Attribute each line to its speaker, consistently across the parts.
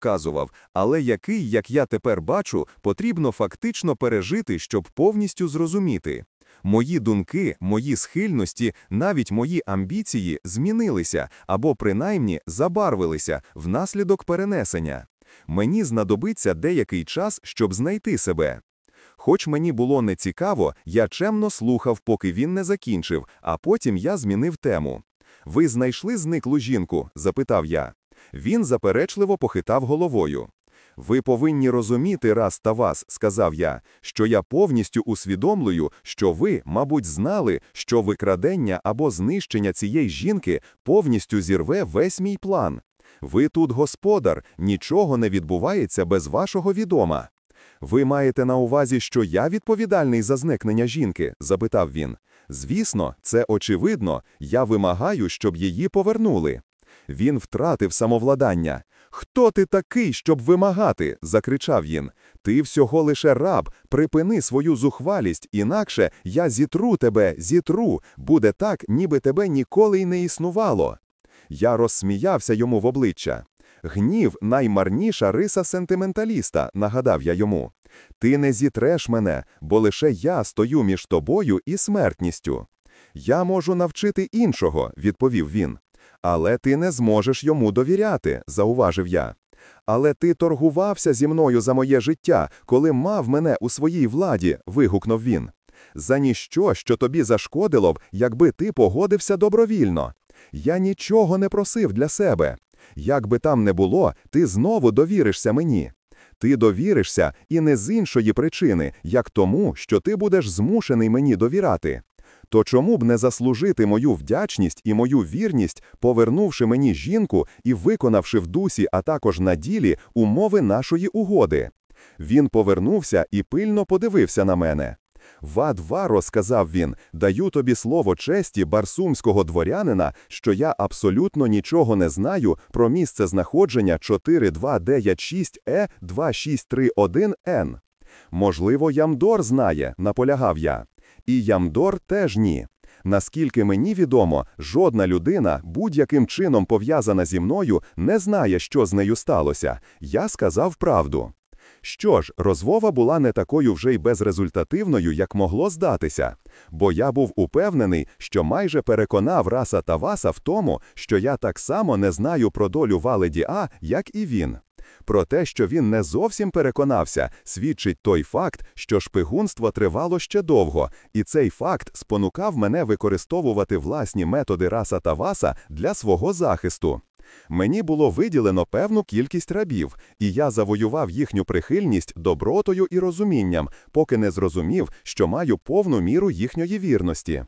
Speaker 1: вказував, але який, як я тепер бачу, потрібно фактично пережити, щоб повністю зрозуміти. Мої думки, мої схильності, навіть мої амбіції змінилися або принаймні забарвилися внаслідок перенесення. Мені знадобиться деякий час, щоб знайти себе. Хоч мені було не цікаво, я чемно слухав, поки він не закінчив, а потім я змінив тему. Ви знайшли зниклу жінку? запитав я. Він заперечливо похитав головою. Ви повинні розуміти раз та вас, сказав я, що я повністю усвідомлюю, що ви, мабуть, знали, що викрадення або знищення цієї жінки повністю зірве весь мій план. Ви тут господар, нічого не відбувається без вашого відома. Ви маєте на увазі, що я відповідальний за зникнення жінки? запитав він. Звісно, це очевидно, я вимагаю, щоб її повернули. Він втратив самовладання. Хто ти такий, щоб вимагати? закричав він. Ти всього лише раб, припини свою зухвалість, інакше я зітру тебе, зітру, буде так, ніби тебе ніколи й не існувало. Я розсміявся йому в обличчя. Гнів наймарніша риса сентименталіста, нагадав я йому. Ти не зітреш мене, бо лише я стою між тобою і смертністю. Я можу навчити іншого, відповів він. Але ти не зможеш йому довіряти, зауважив я. Але ти торгувався зі мною за моє життя, коли мав мене у своїй владі, вигукнув він. За ніщо, що тобі зашкодило б, якби ти погодився добровільно. Я нічого не просив для себе. Як би там не було, ти знову довіришся мені. Ти довіришся і не з іншої причини, як тому, що ти будеш змушений мені довіряти. То чому б не заслужити мою вдячність і мою вірність, повернувши мені жінку і виконавши в дусі, а також на ділі умови нашої угоди? Він повернувся і пильно подивився на мене. Вадваро, сказав він, даю тобі слово честі барсумського дворянина, що я абсолютно нічого не знаю про місце знаходження 4296 е 2631 н Можливо, Ямдор знає, наполягав я. І Ямдор теж ні. Наскільки мені відомо, жодна людина, будь-яким чином пов'язана зі мною, не знає, що з нею сталося. Я сказав правду. Що ж, розмова була не такою вже й безрезультативною, як могло здатися, бо я був упевнений, що майже переконав Раса Таваса в тому, що я так само не знаю про долю Валеді А, як і він. Про те, що він не зовсім переконався, свідчить той факт, що шпигунство тривало ще довго, і цей факт спонукав мене використовувати власні методи Раса Таваса для свого захисту. Мені було виділено певну кількість рабів, і я завоював їхню прихильність добротою і розумінням, поки не зрозумів, що маю повну міру їхньої вірності.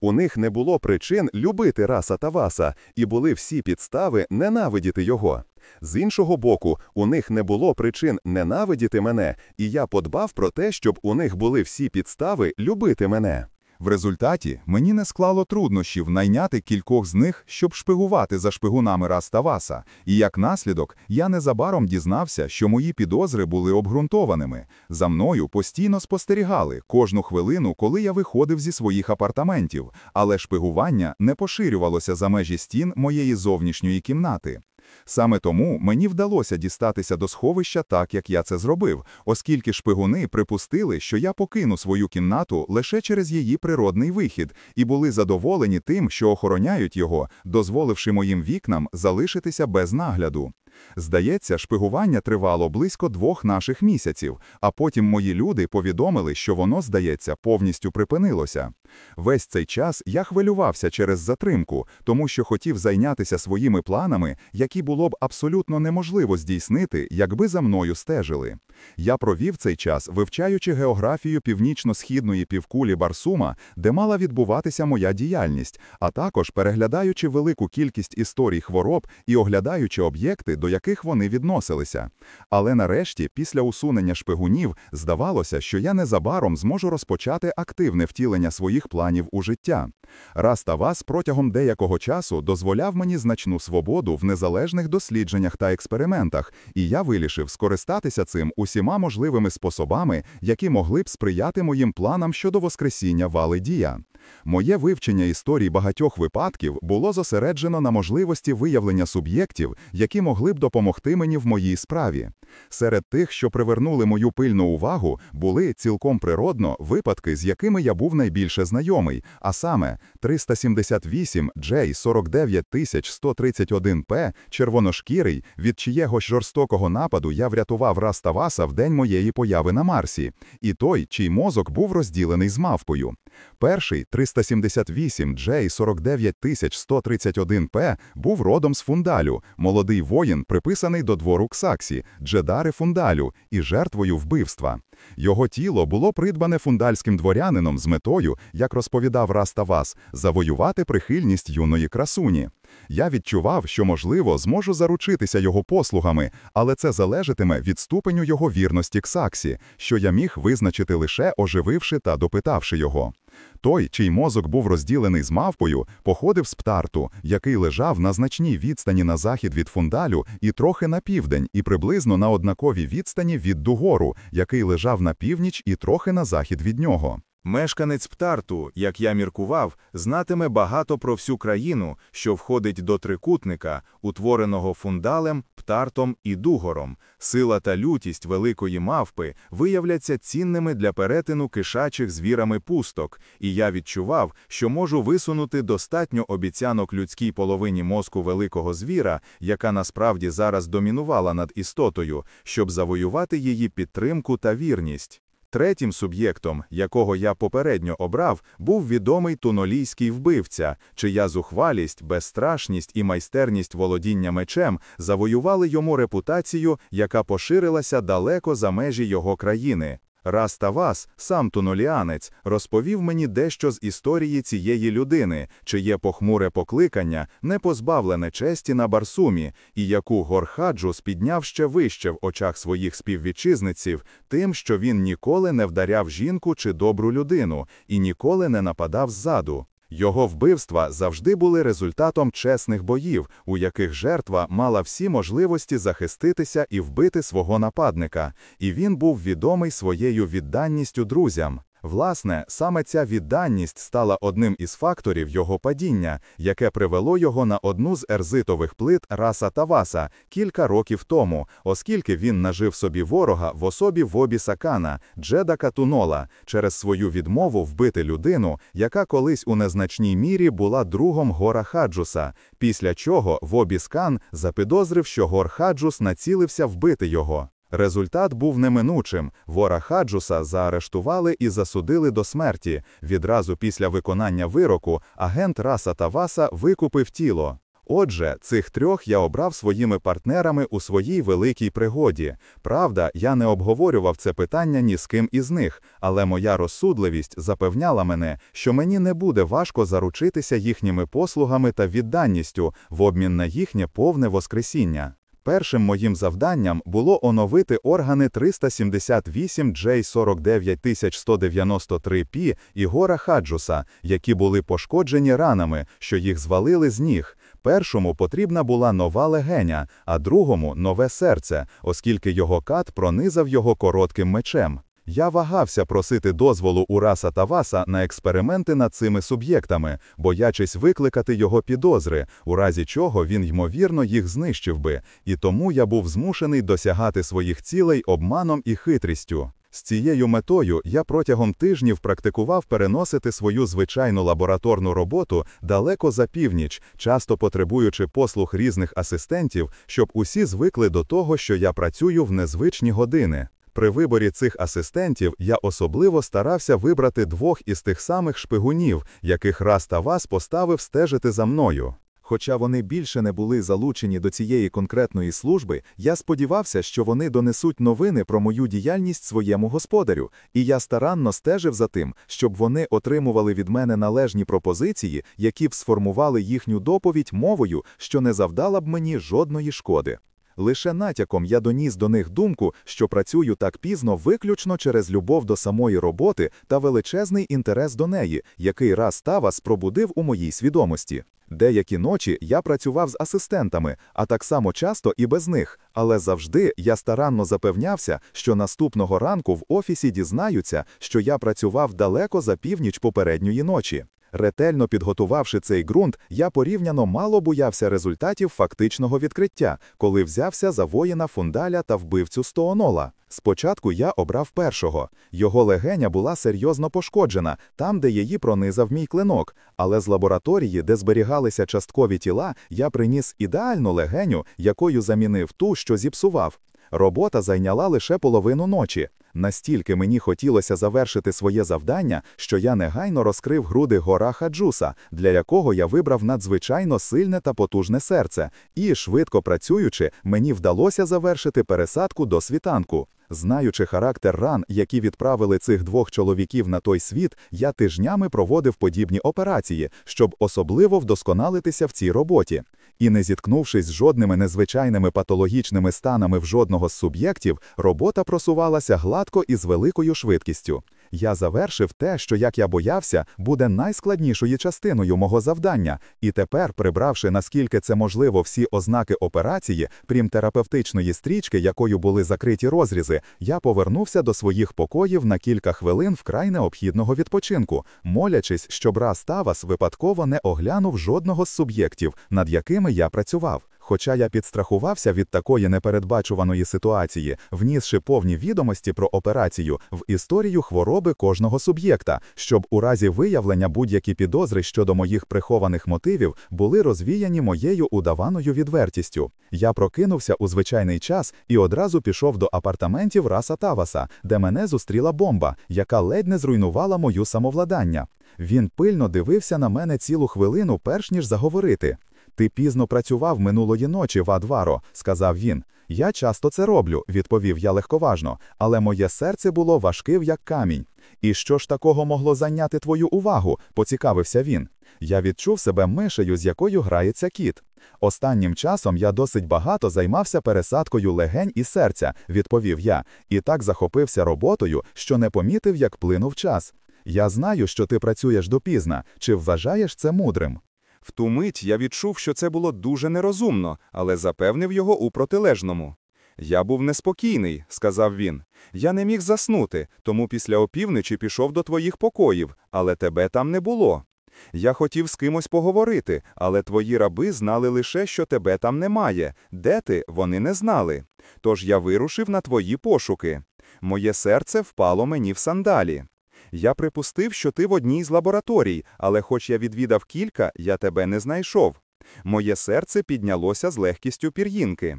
Speaker 1: У них не було причин любити раса Таваса, і були всі підстави ненавидіти його. З іншого боку, у них не було причин ненавидіти мене, і я подбав про те, щоб у них були всі підстави любити мене.
Speaker 2: В результаті мені не склало труднощів найняти кількох з них, щоб шпигувати за шпигунами Раставаса, і як наслідок я незабаром дізнався, що мої підозри були обґрунтованими. За мною постійно спостерігали кожну хвилину, коли я виходив зі своїх апартаментів, але шпигування не поширювалося за межі стін моєї зовнішньої кімнати. Саме тому мені вдалося дістатися до сховища так, як я це зробив, оскільки шпигуни припустили, що я покину свою кімнату лише через її природний вихід, і були задоволені тим, що охороняють його, дозволивши моїм вікнам залишитися без нагляду. Здається, шпигування тривало близько двох наших місяців, а потім мої люди повідомили, що воно, здається, повністю припинилося. Весь цей час я хвилювався через затримку, тому що хотів зайнятися своїми планами, які було б абсолютно неможливо здійснити, якби за мною стежили. Я провів цей час, вивчаючи географію північно-східної півкулі Барсума, де мала відбуватися моя діяльність, а також переглядаючи велику кількість історій хвороб і оглядаючи об'єкти, до яких вони відносилися. Але нарешті, після усунення шпигунів, здавалося, що я незабаром зможу розпочати активне втілення своїх планів у життя. Раз та вас протягом деякого часу дозволяв мені значну свободу в незалежних дослідженнях та експериментах, і я вирішив скористатися цим усіма можливими способами, які могли б сприяти моїм планам щодо воскресіння Валидія. Моє вивчення історій багатьох випадків було зосереджено на можливості виявлення суб'єктів, які могли б допомогти мені в моїй справі. Серед тих, що привернули мою пильну увагу, були цілком природно випадки, з якими я був найбільше знайомий, а саме 378 J 49131 П червоношкірий, від чиєго ж жорстокого нападу я врятував Раставаса в день моєї появи на Марсі, і той, чий мозок був розділений з мавпою. Перший 378 J 49131 П був родом з Фундалю, молодий воїн, приписаний до двору Ксаксі, Джедари Фундалю і жертвою вбивства. Його тіло було придбане фундальським дворянином з метою, як розповідав Раставас, завоювати прихильність юної красуні. Я відчував, що, можливо, зможу заручитися його послугами, але це залежатиме від ступеню його вірності Ксаксі, що я міг визначити лише ожививши та допитавши його. Той, чий мозок був розділений з мавпою, походив з птарту, який лежав на значній відстані на захід від фундалю і трохи на південь, і приблизно на однаковій відстані від Дугору, який лежав на північ і трохи на захід від нього.
Speaker 1: Мешканець Птарту, як я міркував, знатиме багато про всю країну, що входить до трикутника, утвореного фундалем, птартом і дугором. Сила та лютість великої мавпи виявляться цінними для перетину кишачих звірами пусток, і я відчував, що можу висунути достатньо обіцянок людській половині мозку великого звіра, яка насправді зараз домінувала над істотою, щоб завоювати її підтримку та вірність. Третім суб'єктом, якого я попередньо обрав, був відомий тунолійський вбивця, чия зухвалість, безстрашність і майстерність володіння мечем завоювали йому репутацію, яка поширилася далеко за межі його країни. Раз та вас, сам туноліанець, розповів мені дещо з історії цієї людини, чиє похмуре покликання не позбавлене честі на Барсумі, і яку Горхаджус підняв ще вище в очах своїх співвітчизниців, тим, що він ніколи не вдаряв жінку чи добру людину і ніколи не нападав ззаду. Його вбивства завжди були результатом чесних боїв, у яких жертва мала всі можливості захиститися і вбити свого нападника, і він був відомий своєю відданністю друзям. Власне, саме ця відданість стала одним із факторів його падіння, яке привело його на одну з ерзитових плит Раса Таваса кілька років тому, оскільки він нажив собі ворога в особі Вобі Сакана, Джеда Катунола, через свою відмову вбити людину, яка колись у незначній мірі була другом Гора Хаджуса, після чого Вобі Скан запідозрив, що Гор Хаджус націлився вбити його. Результат був неминучим. Вора Хаджуса заарештували і засудили до смерті. Відразу після виконання вироку агент Раса Таваса викупив тіло. Отже, цих трьох я обрав своїми партнерами у своїй великій пригоді. Правда, я не обговорював це питання ні з ким із них, але моя розсудливість запевняла мене, що мені не буде важко заручитися їхніми послугами та відданністю в обмін на їхнє повне воскресіння. Першим моїм завданням було оновити органи 378 J49193P Ігора Гора Хаджуса, які були пошкоджені ранами, що їх звалили з ніг. Першому потрібна була нова легеня, а другому нове серце, оскільки його кат пронизав його коротким мечем. Я вагався просити дозволу у Раса Таваса на експерименти над цими суб'єктами, боячись викликати його підозри, у разі чого він, ймовірно, їх знищив би, і тому я був змушений досягати своїх цілей обманом і хитрістю. З цією метою я протягом тижнів практикував переносити свою звичайну лабораторну роботу далеко за північ, часто потребуючи послуг різних асистентів, щоб усі звикли до того, що я працюю в незвичні години. При виборі цих асистентів я особливо старався вибрати двох із тих самих шпигунів, яких раз та вас поставив стежити за мною. Хоча вони більше не були залучені до цієї конкретної служби, я сподівався, що вони донесуть новини про мою діяльність своєму господарю, і я старанно стежив за тим, щоб вони отримували від мене належні пропозиції, які б сформували їхню доповідь мовою, що не завдала б мені жодної шкоди. Лише натяком я доніс до них думку, що працюю так пізно виключно через любов до самої роботи та величезний інтерес до неї, який раз Тавас пробудив у моїй свідомості. Деякі ночі я працював з асистентами, а так само часто і без них, але завжди я старанно запевнявся, що наступного ранку в офісі дізнаються, що я працював далеко за північ попередньої ночі.
Speaker 2: Ретельно підготувавши цей ґрунт, я порівняно мало боявся результатів фактичного відкриття, коли взявся за воїна фундаля та вбивцю Стоонола. Спочатку я обрав першого. Його легеня була серйозно пошкоджена, там, де її пронизав мій клинок. Але з лабораторії, де зберігалися часткові тіла, я приніс ідеальну легеню, якою замінив ту, що зіпсував. Робота зайняла лише половину ночі. Настільки мені хотілося завершити своє завдання, що я негайно розкрив груди гора Хаджуса, для якого я вибрав надзвичайно сильне та потужне серце, і, швидко працюючи, мені вдалося завершити пересадку до світанку. Знаючи характер ран, які відправили цих двох чоловіків на той світ, я тижнями проводив подібні операції, щоб особливо вдосконалитися в цій роботі. І не зіткнувшись з жодними незвичайними патологічними станами в жодного з суб'єктів, робота просувалася гладко і з великою швидкістю. Я завершив те, що, як я боявся, буде найскладнішою частиною мого завдання, і тепер, прибравши наскільки це можливо всі ознаки операції, крім терапевтичної стрічки, якою були закриті розрізи, я повернувся до своїх покоїв на кілька хвилин вкрай необхідного відпочинку, молячись, щоб раз Тавас випадково не оглянув жодного з суб'єктів, над якими я працював. Хоча я підстрахувався від такої непередбачуваної ситуації, внісши повні відомості про операцію в історію хвороби кожного суб'єкта, щоб у разі виявлення будь-які підозри щодо моїх прихованих мотивів були розвіяні моєю удаваною відвертістю. Я прокинувся у звичайний час і одразу пішов до апартаментів Раса Таваса, де мене зустріла бомба, яка ледь не зруйнувала мою самовладання. Він пильно дивився на мене цілу хвилину, перш ніж заговорити. Ти пізно працював минулої ночі, Вадваро, сказав він. Я часто це роблю, відповів я легковажно, але моє серце було важким, як камінь. І що ж такого могло зайняти твою увагу? поцікавився він. Я відчув себе мишею, з якою грається кіт. Останнім часом я досить багато займався пересадкою легень і серця, відповів я, і так захопився роботою, що не помітив, як плинув час. Я знаю, що ти працюєш допізна. Чи вважаєш це мудрим?
Speaker 1: В ту мить я відчув, що це було дуже нерозумно, але запевнив його у протилежному. Я був неспокійний, сказав він. Я не міг заснути, тому після опівночі пішов до твоїх покоїв, але тебе там не було. Я хотів з кимось поговорити, але твої раби знали лише, що тебе там немає. Де ти, вони не знали. Тож я вирушив на твої пошуки. Моє серце впало мені в сандалі. Я припустив, що ти в одній з лабораторій, але хоч я відвідав кілька, я тебе не знайшов. Моє серце піднялося з легкістю пір'їнки.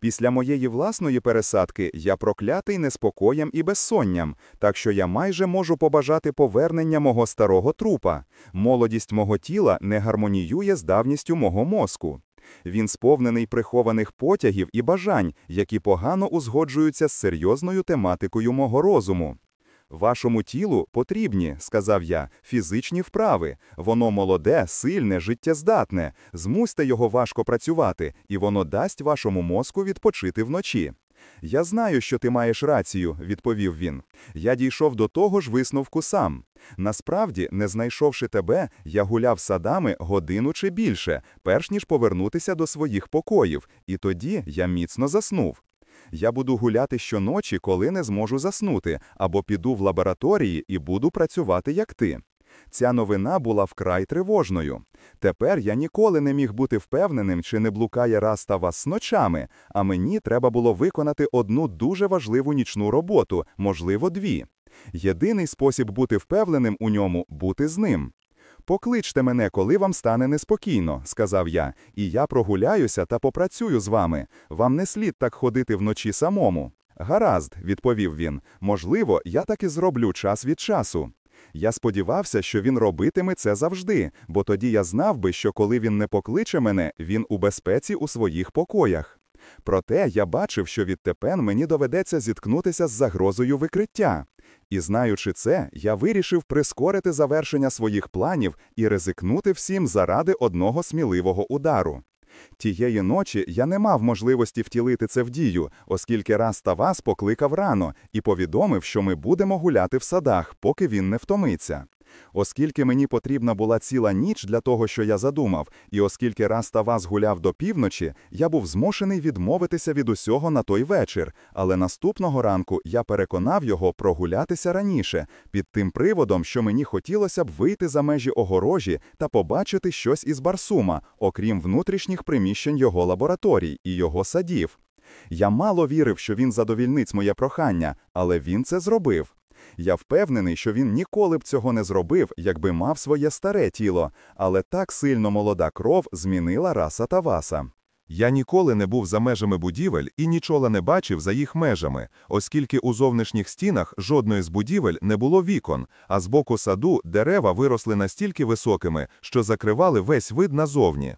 Speaker 1: Після моєї власної пересадки я проклятий неспокоєм і безсонням, так що я майже можу побажати повернення мого старого трупа. Молодість мого тіла не гармоніює з давністю мого мозку. Він сповнений прихованих потягів і бажань, які погано узгоджуються з серйозною тематикою мого розуму. Вашому тілу потрібні, сказав я, фізичні вправи. Воно молоде, сильне, життєздатне. Змусьте його важко працювати, і воно дасть вашому мозку відпочити вночі. Я знаю, що ти маєш рацію, відповів він. Я дійшов до того ж висновку сам. Насправді, не знайшовши тебе, я гуляв садами годину чи більше, перш ніж повернутися до своїх покоїв, і тоді я міцно заснув. Я буду гуляти щоночі, коли не зможу заснути, або піду в лабораторії і буду працювати як ти. Ця новина була вкрай тривожною. Тепер я ніколи не міг бути впевненим, чи не блукає Раста вас ночами, а мені треба було виконати одну дуже важливу нічну роботу, можливо, дві. Єдиний спосіб бути впевненим у ньому бути з ним. Покличте мене, коли вам стане неспокійно, сказав я, і я прогуляюся та попрацюю з вами. Вам не слід так ходити вночі самому. Гаразд, відповів він. Можливо, я так і зроблю час від часу. Я сподівався, що він робитиме це завжди, бо тоді я знав би, що коли він не покличе мене, він у безпеці у своїх покоях. Проте я бачив, що відтепер мені доведеться зіткнутися з загрозою викриття. І знаючи це, я вирішив прискорити завершення своїх планів і ризикнути всім заради одного сміливого удару. Тієї ночі я не мав можливості втілити це в дію, оскільки раз та вас покликав рано і повідомив, що ми будемо гуляти в садах, поки він не втомиться.
Speaker 2: Оскільки мені потрібна була ціла ніч для того, що я задумав, і оскільки раз та вас гуляв до півночі, я був змушений відмовитися від усього на той вечір, але наступного ранку я переконав його прогулятися раніше, під тим приводом, що мені хотілося б вийти за межі огорожі та побачити щось із Барсума, окрім внутрішніх приміщень його лабораторій і його садів. Я мало вірив, що він задовільнить моє прохання, але він це зробив. Я впевнений, що він ніколи б цього не зробив, якби мав своє старе тіло, але так сильно молода кров змінила раса Таваса.
Speaker 1: Я ніколи не був за межами будівель і нічого не бачив за їх межами, оскільки у зовнішніх стінах жодної з будівель не було вікон, а з боку саду дерева виросли настільки високими, що закривали весь вид назовні.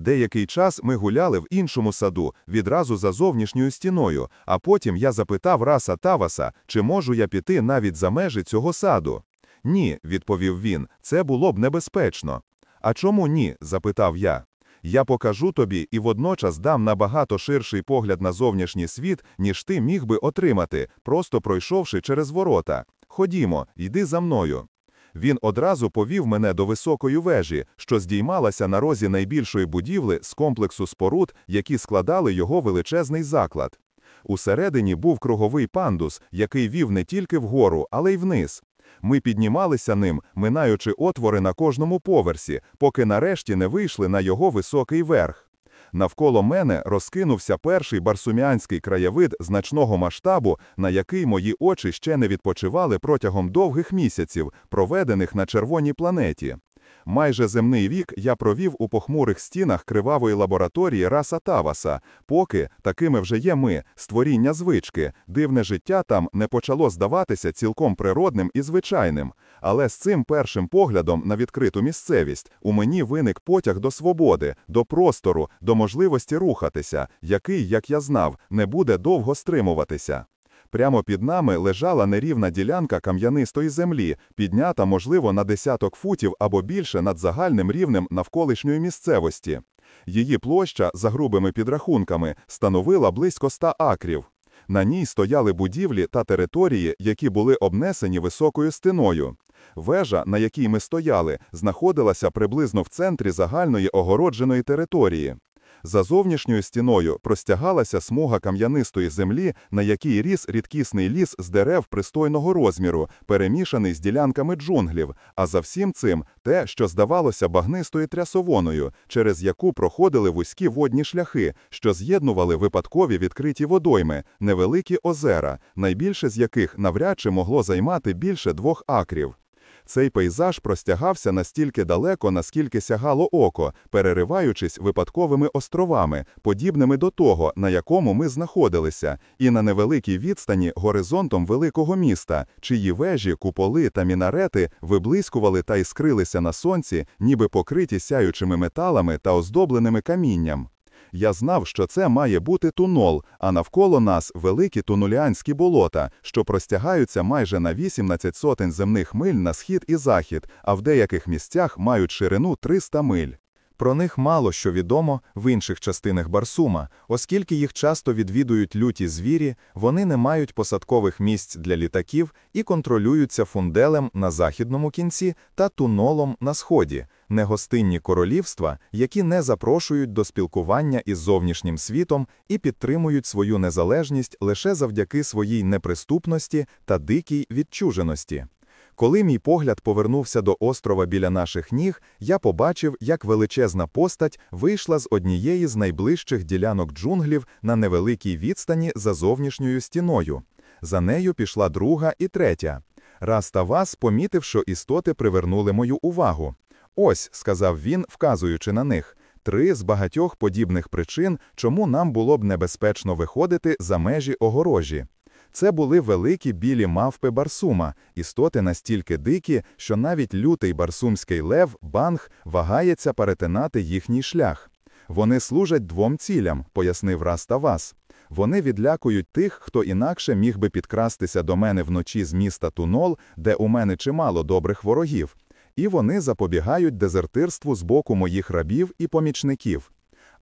Speaker 1: Деякий час ми гуляли в іншому саду, відразу за зовнішньою стіною, а потім я запитав раса Таваса, чи можу я піти навіть за межі цього саду. Ні, відповів він, це було б небезпечно. А чому ні? запитав я. Я покажу тобі і водночас дам набагато ширший погляд на зовнішній світ, ніж ти міг би отримати, просто пройшовши через ворота. Ходімо, йди за мною. Він одразу повів мене до високої вежі, що здіймалася на розі найбільшої будівли з комплексу споруд, які складали його величезний заклад. Усередині був круговий пандус, який вів не тільки вгору, але й вниз. Ми піднімалися ним, минаючи отвори на кожному поверсі, поки нарешті не вийшли на його високий верх. Навколо мене розкинувся перший барсуміанський краєвид значного масштабу, на який мої очі ще не відпочивали протягом довгих місяців, проведених на червоній планеті. Майже земний вік я провів у похмурих стінах кривавої лабораторії Раса Таваса, поки такими вже є ми, створіння звички, дивне життя там не почало здаватися цілком природним і звичайним. Але з цим першим поглядом на відкриту місцевість у мені виник потяг до свободи, до простору, до можливості рухатися, який, як я знав, не буде довго стримуватися. Прямо під нами лежала нерівна ділянка кам'янистої землі, піднята, можливо, на десяток футів або більше над загальним рівнем навколишньої місцевості. Її площа, за грубими підрахунками, становила близько ста акрів. На ній стояли будівлі та території, які були обнесені високою стіною. Вежа, на якій ми стояли, знаходилася приблизно в центрі загальної огородженої території. За зовнішньою стіною простягалася смуга кам'янистої землі, на якій ріс рідкісний ліс з дерев пристойного розміру, перемішаний з ділянками джунглів, а за всім цим те, що здавалося багнистою трясовоною, через яку проходили вузькі водні шляхи, що з'єднували випадкові відкриті водойми, невеликі озера, найбільше з яких навряд чи могло займати більше двох акрів. Цей пейзаж простягався настільки далеко, наскільки сягало око, перериваючись випадковими островами, подібними до того, на якому ми знаходилися, і на невеликій відстані горизонтом великого міста, чиї вежі, куполи та мінарети виблискували та іскрилися на сонці, ніби покриті сяючими металами та оздобленими камінням. Я знав, що це має бути тунол, а навколо нас великі тунуліанські болота, що простягаються майже на 18 сотень земних миль на схід і захід, а в деяких місцях мають ширину 300 миль. Про них мало що відомо в інших частинах Барсума, оскільки їх часто відвідують люті звірі, вони не мають посадкових місць для літаків і контролюються фунделем на західному кінці та тунолом на сході, негостинні королівства, які не запрошують до спілкування із зовнішнім світом і підтримують свою незалежність лише завдяки своїй неприступності та дикій відчуженості. Коли мій погляд повернувся до острова біля наших ніг, я побачив, як величезна постать вийшла з однієї з найближчих ділянок джунглів на невеликій відстані за зовнішньою стіною. За нею пішла друга і третя. Раз та вас помітив, що істоти привернули мою увагу. Ось, сказав він, вказуючи на них, три з багатьох подібних причин, чому нам було б небезпечно виходити за межі огорожі. Це були великі білі мавпи Барсума, істоти настільки дикі, що навіть лютий барсумський лев, банг, вагається перетинати їхній шлях. Вони служать двом цілям, пояснив Раставас. Вони відлякують тих, хто інакше міг би підкрастися до мене вночі з міста Тунол, де у мене чимало добрих ворогів, і вони запобігають дезертирству з боку моїх рабів і помічників.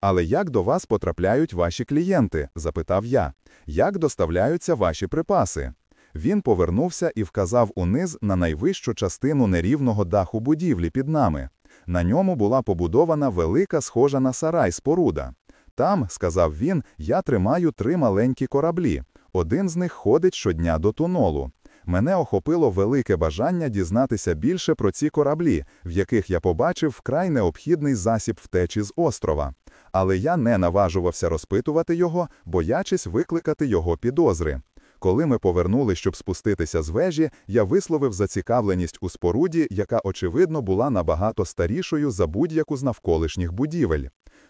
Speaker 1: Але як до вас потрапляють ваші клієнти? запитав я. Як доставляються ваші припаси?
Speaker 2: Він повернувся і вказав униз на найвищу частину нерівного даху будівлі під нами. На ньому була побудована велика, схожа на сарай споруда. Там, сказав він, я тримаю три маленькі кораблі. Один з них ходить щодня до тунолу. Мене охопило велике бажання дізнатися більше про ці кораблі, в яких я побачив вкрай необхідний засіб втечі з острова. Але я не наважувався розпитувати його, боячись викликати його підозри. Коли ми повернули, щоб спуститися з вежі, я висловив зацікавленість у споруді, яка, очевидно, була набагато старішою за будь-яку з навколишніх будівель.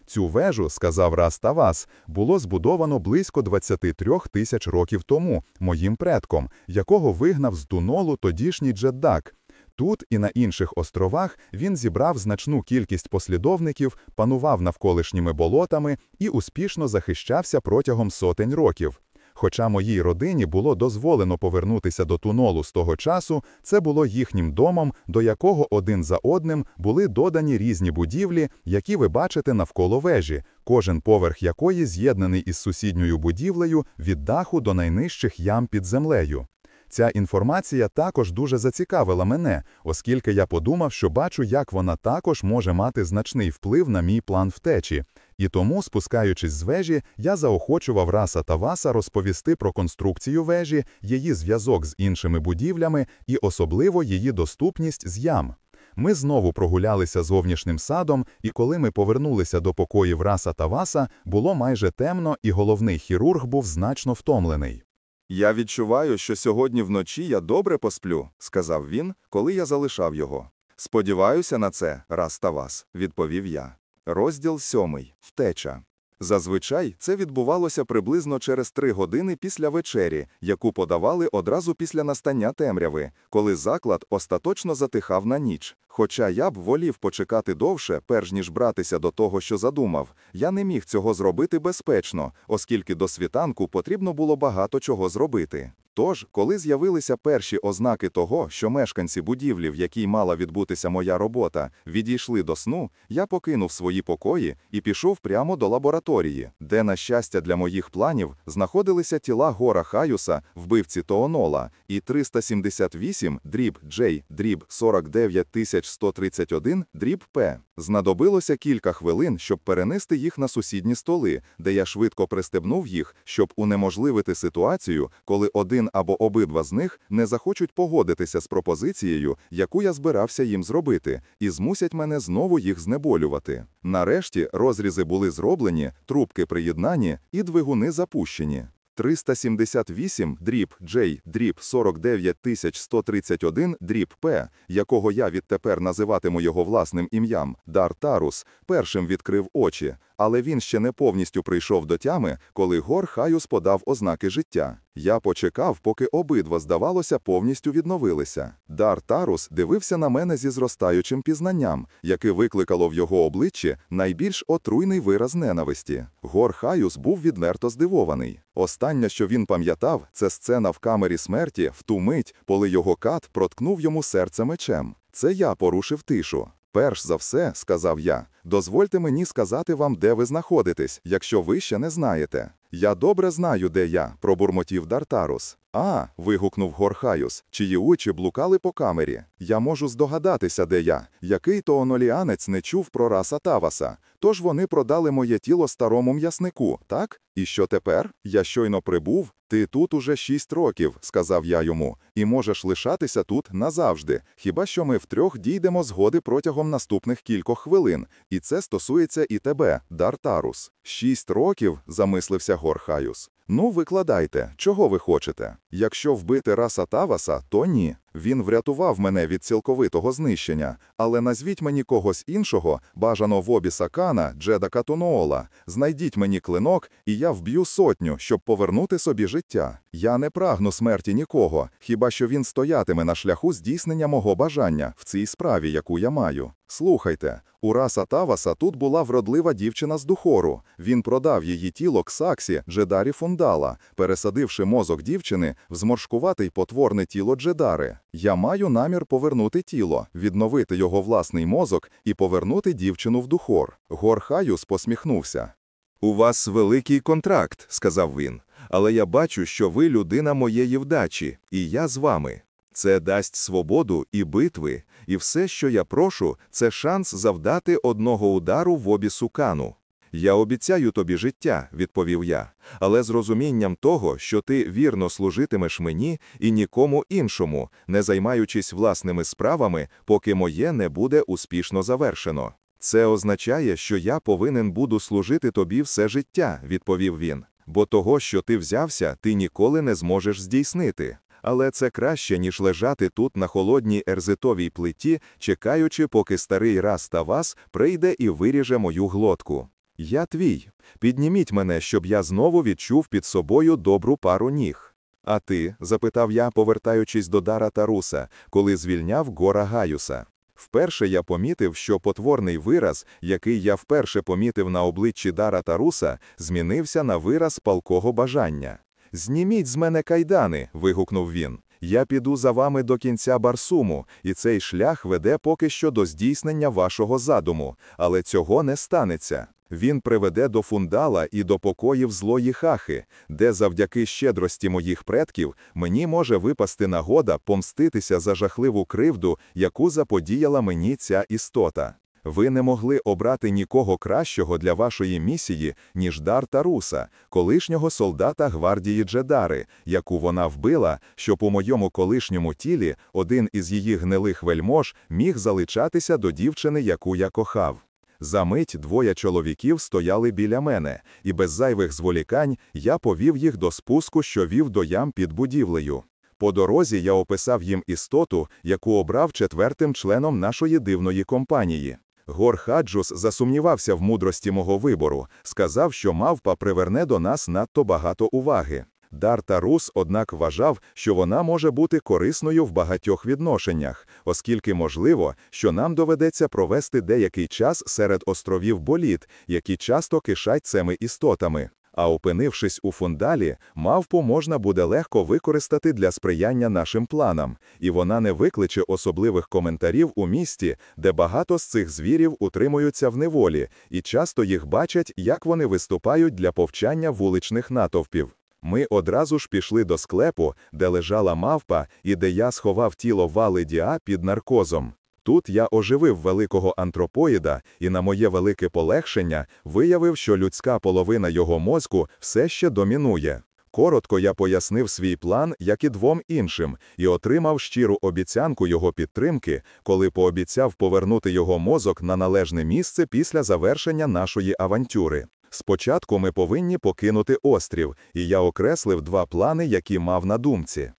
Speaker 2: Цю вежу, сказав Рас Тавас, було збудовано близько 23 тисяч років тому, моїм предком, якого вигнав з Дунолу тодішній Джеддак. Тут і на інших островах він зібрав значну кількість послідовників, панував навколишніми болотами і успішно захищався протягом сотень років. Хоча моїй родині було дозволено повернутися до тунолу з того часу, це було їхнім домом, до якого один за одним були додані різні будівлі, які ви бачите навколо вежі, кожен поверх якої з'єднаний із сусідньою будівлею від даху до найнижчих ям під землею. Ця інформація також дуже зацікавила мене, оскільки я подумав, що бачу, як вона також може мати значний вплив на мій план втечі. І тому, спускаючись з вежі, я заохочував Раса та Васа розповісти про конструкцію вежі, її зв'язок з іншими будівлями і особливо її доступність з ям. Ми знову прогулялися зовнішнім садом, і коли ми повернулися до покоїв Раса та Васа, було майже темно, і головний хірург був значно втомлений.
Speaker 1: Я відчуваю, що сьогодні вночі я добре посплю, сказав він, коли я залишав його. Сподіваюся на це, раз та вас, відповів я. Розділ сьомий. Втеча. Зазвичай це відбувалося приблизно через три години після вечері, яку подавали одразу після настання темряви, коли заклад остаточно затихав на ніч. Хоча я б волів почекати довше, перш ніж братися до того, що задумав, я не міг цього зробити безпечно, оскільки до світанку потрібно було багато чого зробити. Тож, коли з'явилися перші ознаки того, що мешканці будівлі, в якій мала відбутися моя робота, відійшли до сну, я покинув свої покої і пішов прямо до лабораторії, де, на щастя, для моїх планів знаходилися тіла Гора Хаюса, вбивці Тоонола, і 378 дріб Джей, дріб 49131, дріб П. Знадобилося кілька хвилин, щоб перенести їх на сусідні столи, де я швидко пристебнув їх, щоб унеможливити ситуацію, коли один або обидва з них не захочуть погодитися з пропозицією, яку я збирався їм зробити, і змусять мене знову їх знеболювати. Нарешті розрізи були зроблені, трубки приєднані і двигуни запущені. 378 дріб J дріб 49131 дріб П, якого я відтепер називатиму його власним ім'ям, Дар Тарус, першим відкрив очі, але він ще не повністю прийшов до тями, коли Гор Хаюс подав ознаки життя. Я почекав, поки обидва, здавалося, повністю відновилися. Дар Тарус дивився на мене зі зростаючим пізнанням, яке викликало в його обличчі найбільш отруйний вираз ненависті. Гор Хаюс був відверто здивований. Останнє, що він пам'ятав, це сцена в камері смерті в ту мить, коли його кат проткнув йому серце мечем. Це я порушив тишу. Перш за все, сказав я, дозвольте мені сказати вам, де ви знаходитесь, якщо ви ще не знаєте. Я добре знаю, де я, пробурмотів Дартарус. А. вигукнув Горхаюс, чиї очі блукали по камері. Я можу здогадатися, де я. Який то оноліанець не чув про раса Таваса. Тож вони продали моє тіло старому м'яснику, так? І що тепер? Я щойно прибув. Ти тут уже шість років, сказав я йому, і можеш лишатися тут назавжди. Хіба що ми втрьох дійдемо згоди протягом наступних кількох хвилин, і це стосується і тебе, Дартарус. Шість років, замислився Горхаюс. Ну, викладайте, чого ви хочете. Якщо вбити раса Таваса, то ні. Він врятував мене від цілковитого знищення, але назвіть мені когось іншого, бажано Вобіса Кана, Джеда Катуноола. Знайдіть мені клинок, і я вб'ю сотню, щоб повернути собі життя. Я не прагну смерті нікого, хіба що він стоятиме на шляху здійснення мого бажання в цій справі, яку я маю. Слухайте, у раса Таваса тут була вродлива дівчина з Духору. Він продав її тіло Ксаксі, Джедарі Фундала, пересадивши мозок дівчини в зморшкувате й потворне тіло Джедари. Я маю намір повернути тіло, відновити його власний мозок і повернути дівчину в Духор. Горхаюс посміхнувся. У вас великий контракт, сказав він, але я бачу, що ви людина моєї вдачі, і я з вами. Це дасть свободу і битви, і все, що я прошу, це шанс завдати одного удару в обісу кану. Я обіцяю тобі життя, відповів я, але з розумінням того, що ти вірно служитимеш мені і нікому іншому, не займаючись власними справами, поки моє не буде успішно завершено. Це означає, що я повинен буду служити тобі все життя, відповів він. Бо того, що ти взявся, ти ніколи не зможеш здійснити. Але це краще, ніж лежати тут на холодній ерзитовій плиті, чекаючи, поки старий раз та вас прийде і виріже мою глотку. Я твій. Підніміть мене, щоб я знову відчув під собою добру пару ніг. А ти? запитав я, повертаючись до Дара Таруса, коли звільняв гора Гаюса. Вперше я помітив, що потворний вираз, який я вперше помітив на обличчі Дара Таруса, змінився на вираз палкого бажання. Зніміть з мене кайдани. вигукнув він. Я піду за вами до кінця Барсуму, і цей шлях веде поки що до здійснення вашого задуму, але цього не станеться. Він приведе до фундала і до покоїв злої хахи, де завдяки щедрості моїх предків мені може випасти нагода помститися за жахливу кривду, яку заподіяла мені ця істота. Ви не могли обрати нікого кращого для вашої місії, ніж Дар Таруса, колишнього солдата гвардії Джедари, яку вона вбила, щоб у моєму колишньому тілі один із її гнилих вельмож міг залишатися до дівчини, яку я кохав. За мить двоє чоловіків стояли біля мене, і без зайвих зволікань я повів їх до спуску, що вів до ям під будівлею. По дорозі я описав їм істоту, яку обрав четвертим членом нашої дивної компанії. Гор Хаджус засумнівався в мудрості мого вибору, сказав, що мавпа приверне до нас надто багато уваги. Дар Тарус, однак, вважав, що вона може бути корисною в багатьох відношеннях, оскільки можливо, що нам доведеться провести деякий час серед островів боліт, які часто кишать цими істотами. А опинившись у фундалі, мавпу можна буде легко використати для сприяння нашим планам, і вона не викличе особливих коментарів у місті, де багато з цих звірів утримуються в неволі, і часто їх бачать, як вони виступають для повчання вуличних натовпів. Ми одразу ж пішли до склепу, де лежала мавпа, і де я сховав тіло вали Діа під наркозом. Тут я оживив великого антропоїда і, на моє велике полегшення, виявив, що людська половина його мозку все ще домінує. Коротко я пояснив свій план, як і двом іншим, і отримав щиру обіцянку його підтримки, коли пообіцяв повернути його мозок на належне місце після завершення нашої авантюри. Спочатку ми повинні покинути острів, і я окреслив два плани, які мав на думці.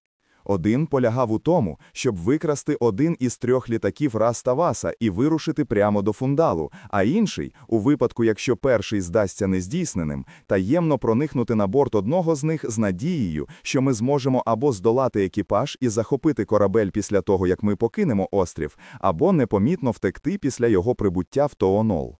Speaker 2: Один полягав у тому, щоб викрасти один із трьох літаків Раставаса і вирушити прямо до фундалу, а інший, у випадку, якщо перший здасться нездійсненим, таємно проникнути на борт одного з них з надією, що ми зможемо або здолати екіпаж і захопити корабель після того, як ми покинемо острів, або непомітно втекти після його прибуття в Тоонол.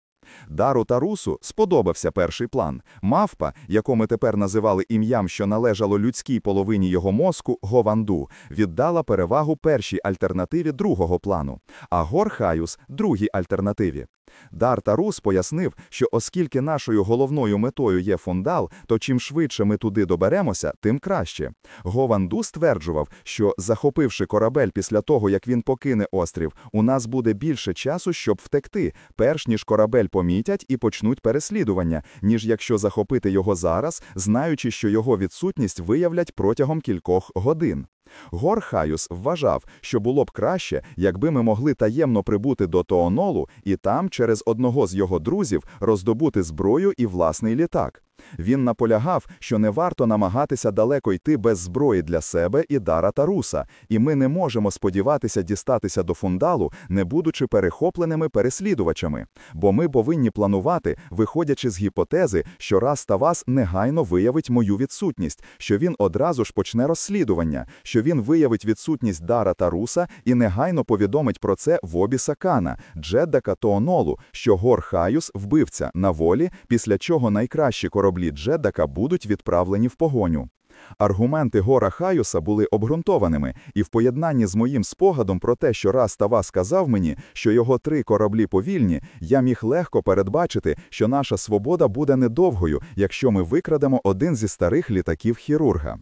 Speaker 2: Дару Тарусу сподобався перший план. Мавпа, яку ми тепер називали ім'ям, що належало людській половині його мозку, Гованду, віддала перевагу першій альтернативі другого плану, а Горхаюс другій альтернативі. Дар Тарус пояснив, що оскільки нашою головною метою є фундал, то чим швидше ми туди доберемося, тим краще. Гованду стверджував, що, захопивши корабель після того, як він покине острів, у нас буде більше часу, щоб втекти, перш ніж корабель помітять і почнуть переслідування, ніж якщо захопити його зараз, знаючи, що його відсутність виявлять протягом кількох годин. Горхаюс вважав, що було б краще, якби ми могли таємно прибути до Тоонолу і там, через одного з його друзів, роздобути зброю і власний літак. Він наполягав, що не варто намагатися далеко йти без зброї для себе і дара Таруса, і ми не можемо сподіватися дістатися до фундалу, не будучи перехопленими переслідувачами, бо ми повинні планувати, виходячи з гіпотези, що раз та вас негайно виявить мою відсутність, що він одразу ж почне розслідування, що він виявить відсутність дара Таруса і негайно повідомить про це в обіса Кана, Джеддака Тоонолу, що Гор Хаюс вбивця на волі, після чого найкращі коробки кораблі Джеддака будуть відправлені в погоню. Аргументи Гора Хаюса були обґрунтованими, і в поєднанні з моїм спогадом про те, що раз Тава сказав мені, що його три кораблі повільні, я міг легко передбачити, що наша свобода буде недовгою, якщо ми викрадемо один зі старих літаків хірурга.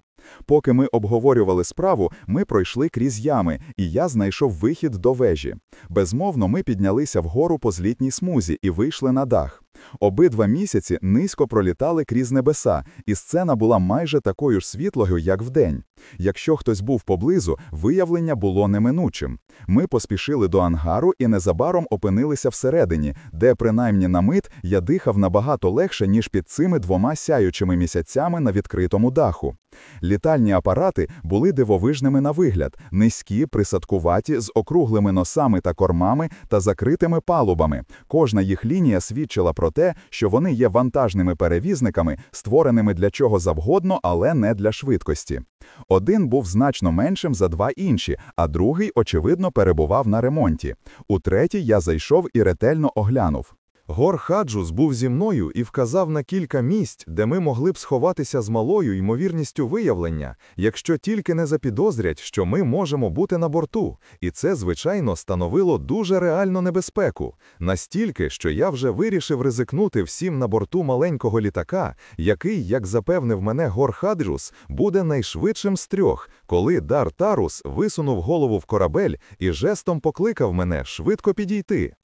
Speaker 2: Поки ми обговорювали справу, ми пройшли крізь ями, і я знайшов вихід до вежі. Безмовно, ми піднялися вгору по злітній смузі і вийшли на дах. Обидва місяці низько пролітали крізь небеса, і сцена була майже такою ж світлою, як вдень. Якщо хтось був поблизу, виявлення було неминучим. Ми поспішили до ангару і незабаром опинилися всередині, де, принаймні на мит, я дихав набагато легше, ніж під цими двома сяючими місяцями на відкритому даху. Літальні апарати були дивовижними на вигляд, низькі, присадкуваті, з округлими носами та кормами та закритими палубами. Кожна їх лінія свідчила про те, що вони є вантажними перевізниками, створеними для чого завгодно, але не для швидкості. Один був значно меншим за два інші, а другий, очевидно, перебував на ремонті. У третій я зайшов і ретельно оглянув.
Speaker 1: Гор Хаджус був зі мною і вказав на кілька місць, де ми могли б сховатися з малою ймовірністю виявлення, якщо тільки не запідозрять, що ми можемо бути на борту, і це, звичайно, становило дуже реальну небезпеку, настільки, що я вже вирішив ризикнути всім на борту маленького літака, який, як запевнив мене Гор Хаджус, буде найшвидшим з трьох, коли Дар Тарус висунув голову в корабель і жестом покликав мене швидко підійти.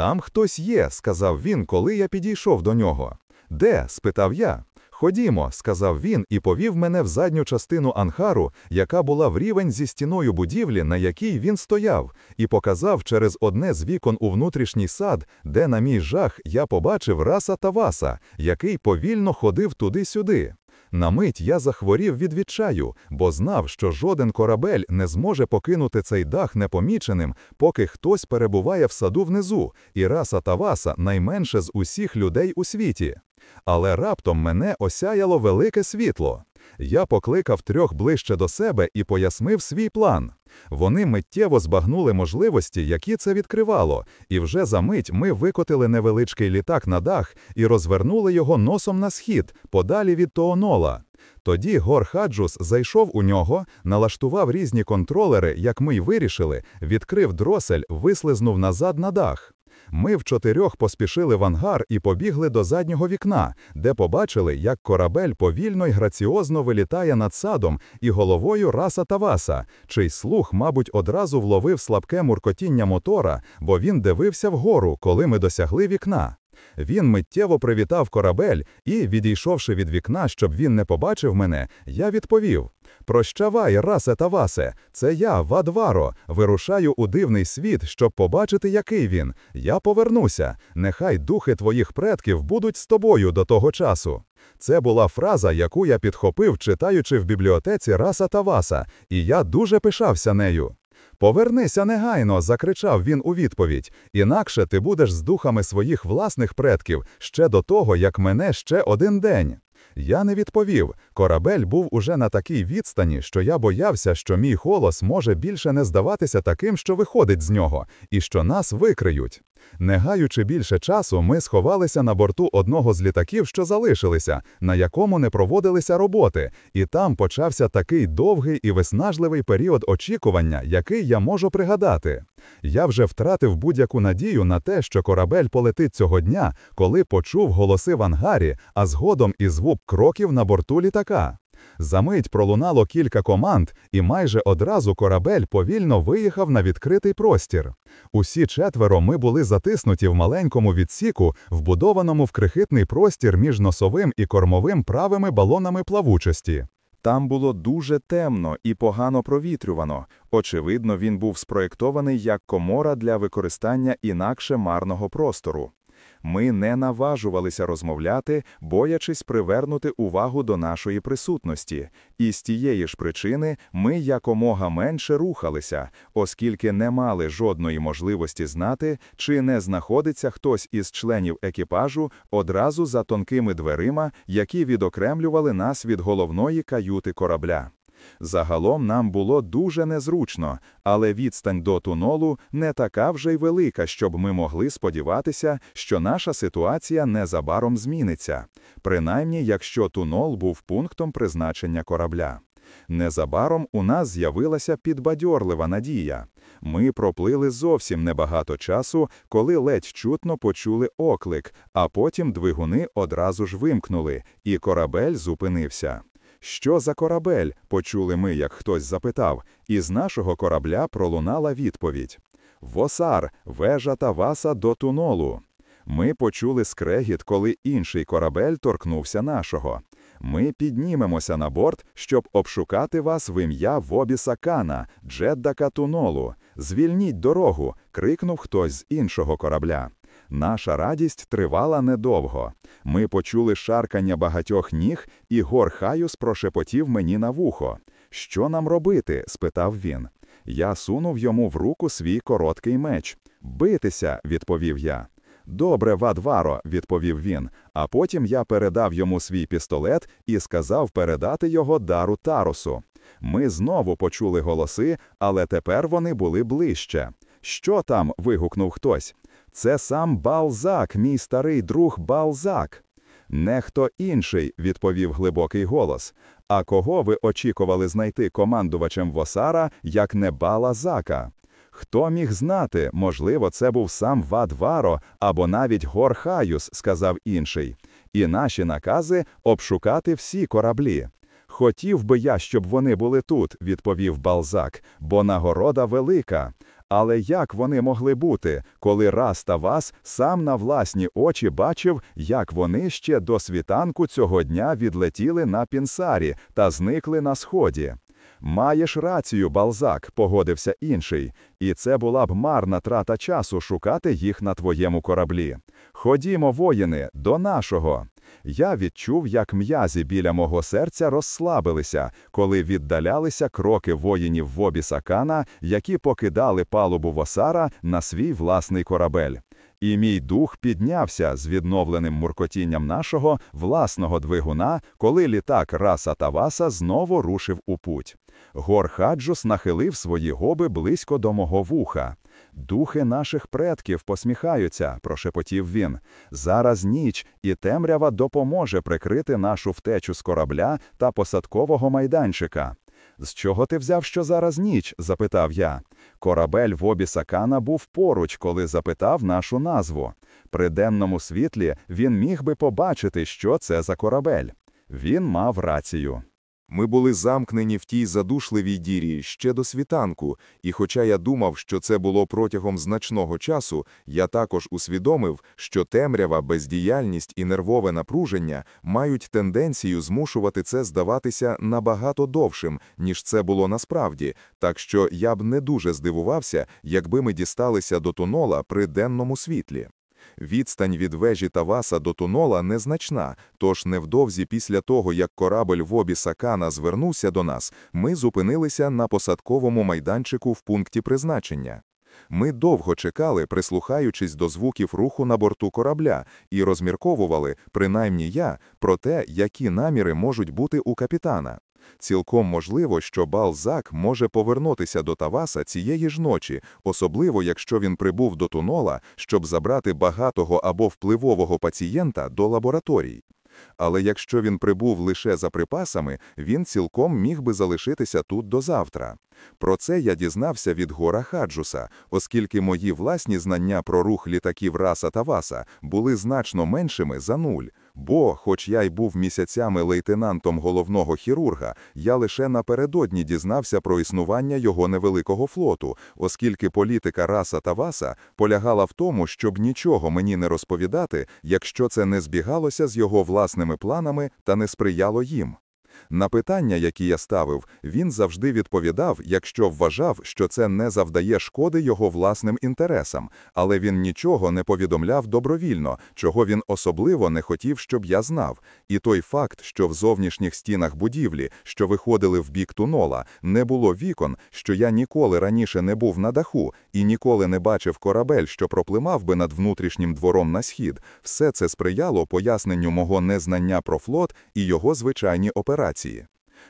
Speaker 1: Там хтось є, сказав він, коли я підійшов до нього. Де? спитав я. Ходімо, сказав він і повів мене в задню частину анхару, яка була в рівень зі стіною будівлі, на якій він стояв, і показав через одне з вікон у внутрішній сад, де, на мій жах, я побачив раса Таваса, який повільно ходив туди-сюди. На мить я захворів від відчаю, бо знав, що жоден корабель не зможе покинути цей дах непоміченим, поки хтось перебуває в саду внизу, і раса Таваса найменше з усіх людей у світі. Але раптом мене осяяло велике світло. Я покликав трьох ближче до себе і пояснив свій план. Вони миттєво збагнули можливості, які це відкривало, і вже за мить ми викотили невеличкий літак на дах і розвернули його носом на схід, подалі від Тоонола. Тоді Гор Хаджус зайшов у нього, налаштував різні контролери, як ми й вирішили, відкрив дросель, вислизнув назад на дах. Ми в чотирьох поспішили в ангар і побігли до заднього вікна, де побачили, як корабель повільно й граціозно вилітає над садом і головою раса Таваса, чий слух, мабуть, одразу вловив слабке муркотіння мотора, бо він дивився вгору, коли ми досягли вікна. Він миттєво привітав корабель і, відійшовши від вікна, щоб він не побачив мене, я відповів: Прощавай, расе Тавасе, це я, Вадваро, вирушаю у дивний світ, щоб побачити, який він. Я повернуся. Нехай духи твоїх предків будуть з тобою до того часу. Це була фраза, яку я підхопив, читаючи в бібліотеці Раса Таваса, і я дуже пишався нею. Повернися негайно, закричав він у відповідь, інакше ти будеш з духами своїх власних предків ще до того, як мене ще один день. Я не відповів. Корабель був уже на такій відстані, що я боявся, що мій голос може більше не здаватися таким, що виходить з нього, і що нас викриють. Не гаючи більше часу, ми сховалися на борту одного з літаків, що залишилися, на якому не проводилися роботи, і там почався такий довгий і виснажливий період очікування, який я можу пригадати. Я вже втратив будь-яку надію на те, що корабель полетить цього дня, коли почув голоси в ангарі, а згодом і звук кроків на борту літака. Замить пролунало кілька команд, і майже одразу корабель повільно виїхав на відкритий простір. Усі четверо ми були затиснуті в маленькому відсіку, вбудованому в крихитний простір між носовим і кормовим правими балонами плавучості. Там було дуже темно і погано провітрювано. Очевидно, він був спроєктований як комора для використання інакше марного простору. Ми не наважувалися розмовляти, боячись привернути увагу до нашої присутності, і з тієї ж причини ми якомога менше рухалися, оскільки не мали жодної можливості знати, чи не знаходиться хтось із членів екіпажу одразу за тонкими дверима, які відокремлювали нас від головної каюти корабля.
Speaker 2: Загалом нам було дуже незручно, але відстань до тунолу не така вже й велика, щоб ми могли сподіватися, що наша ситуація незабаром зміниться, принаймні якщо тунол був пунктом призначення корабля. Незабаром у нас з'явилася підбадьорлива надія. Ми проплили зовсім небагато часу, коли ледь чутно почули оклик, а потім двигуни одразу ж вимкнули, і корабель зупинився. Що за корабель? почули ми, як хтось запитав, і з нашого корабля пролунала відповідь: Восар, вежа та васа до тунолу. Ми почули скрегіт, коли інший корабель торкнувся нашого. Ми піднімемося на борт, щоб обшукати вас в ім'я Вобіса Кана, Джеддака Тунолу. Звільніть дорогу, крикнув хтось з іншого корабля. Наша радість тривала недовго. Ми почули шаркання багатьох ніг, і гор Хаюс прошепотів мені на вухо. Що нам робити? спитав він. Я сунув йому в руку свій короткий меч. Битися, відповів я. Добре, Вадваро, відповів він, а потім я передав йому свій пістолет і сказав передати його дару Тарусу. Ми знову почули голоси, але тепер вони були ближче. Що там? вигукнув хтось. Це сам Балзак, мій старий друг Балзак. Не хто інший, відповів глибокий голос. А кого ви очікували знайти командувачем Восара, як не Балазака? Хто міг знати, можливо, це був сам Вадваро або навіть Горхаюс, сказав інший, і наші накази обшукати всі кораблі. Хотів би я, щоб вони були тут, відповів Балзак, бо нагорода велика. Але як вони могли бути, коли раз та вас сам на власні очі бачив, як вони ще до світанку цього дня відлетіли на пінсарі та зникли на сході? Маєш рацію, Балзак, погодився інший, і це була б марна трата часу шукати їх на твоєму кораблі. Ходімо, воїни, до нашого. Я відчув, як м'язі біля мого серця розслабилися, коли віддалялися кроки воїнів Вобіса Кана, які покидали палубу Восара на свій власний корабель. І мій дух піднявся з відновленим муркотінням нашого власного двигуна, коли літак Раса Таваса знову рушив у путь. Гор Хаджус нахилив свої гоби близько до мого вуха. Духи наших предків посміхаються, прошепотів він. Зараз ніч, і темрява допоможе прикрити нашу втечу з корабля та посадкового майданчика. З чого ти взяв, що зараз ніч? запитав я. Корабель Вобіса Сакана був поруч, коли запитав нашу назву. При денному світлі він міг би побачити, що це за корабель. Він мав рацію.
Speaker 1: Ми були замкнені в тій задушливій дірі ще до світанку, і хоча я думав, що це було протягом значного часу, я також усвідомив, що темрява, бездіяльність і нервове напруження мають тенденцію змушувати це здаватися набагато довшим, ніж це було насправді, так що я б не дуже здивувався, якби ми дісталися до тунола при денному світлі. Відстань від вежі Таваса до тунола незначна, тож невдовзі після того, як корабль Вобі Сакана звернувся до нас, ми зупинилися на посадковому майданчику в пункті призначення. Ми довго чекали, прислухаючись до звуків руху на борту корабля, і розмірковували, принаймні я, про те, які наміри можуть бути у капітана. Цілком можливо, що Балзак може повернутися до Таваса цієї ж ночі, особливо якщо він прибув до тунола, щоб забрати багатого або впливового пацієнта до лабораторій. Але якщо він прибув лише за припасами, він цілком міг би залишитися тут до завтра. Про це я дізнався від гора Хаджуса, оскільки мої власні знання про рух літаків Раса та Васа були значно меншими за нуль. Бо, хоч я й був місяцями лейтенантом головного хірурга, я лише напередодні дізнався про існування його невеликого флоту, оскільки політика Раса та Васа полягала в тому, щоб нічого мені не розповідати, якщо це не збігалося з його власними планами та не сприяло їм. На питання, які я ставив, він завжди відповідав, якщо вважав, що це не завдає шкоди його власним інтересам, але він нічого не повідомляв добровільно, чого він особливо не хотів, щоб я знав. І той факт, що в зовнішніх стінах будівлі, що виходили в бік тунола, не було вікон, що я ніколи раніше не був на даху і ніколи не бачив корабель, що проплимав би над внутрішнім двором на схід, все це сприяло поясненню мого незнання про флот і його звичайні операції.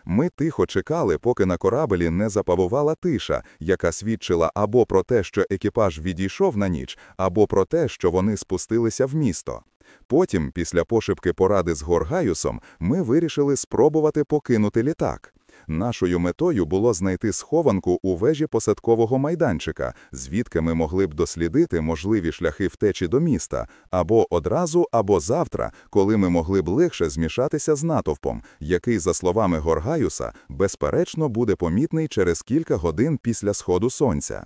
Speaker 2: Ми тихо чекали, поки на корабелі не запавувала тиша, яка свідчила або про те, що екіпаж відійшов на ніч, або про те, що вони спустилися в місто. Потім, після пошепки поради з Горгаюсом, ми вирішили спробувати покинути літак. Нашою метою було знайти схованку у вежі посадкового майданчика, звідки ми могли б дослідити можливі шляхи втечі до міста, або одразу, або завтра, коли ми могли б легше змішатися з натовпом, який, за словами Горгаюса, безперечно буде помітний через кілька годин після сходу сонця.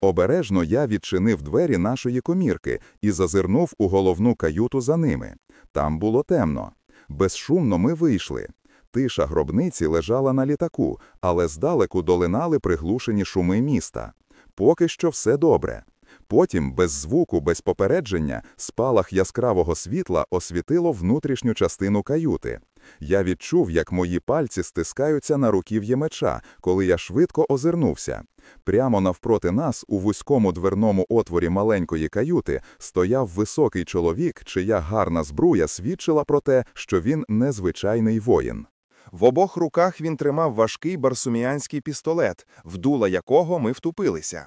Speaker 2: Обережно я відчинив двері нашої комірки і зазирнув у головну каюту за ними. Там було темно. Безшумно ми вийшли. Тиша гробниці лежала на літаку, але здалеку долинали приглушені шуми міста. Поки що все добре. Потім, без звуку, без попередження, спалах яскравого світла освітило внутрішню частину каюти. Я відчув, як мої пальці стискаються на руків'ї меча, коли я швидко озирнувся. Прямо навпроти нас, у вузькому дверному отворі маленької каюти, стояв високий чоловік, чия гарна збруя свідчила про те, що він незвичайний воїн.
Speaker 1: В обох руках він тримав важкий барсуміанський пістолет, в дула якого ми втупилися.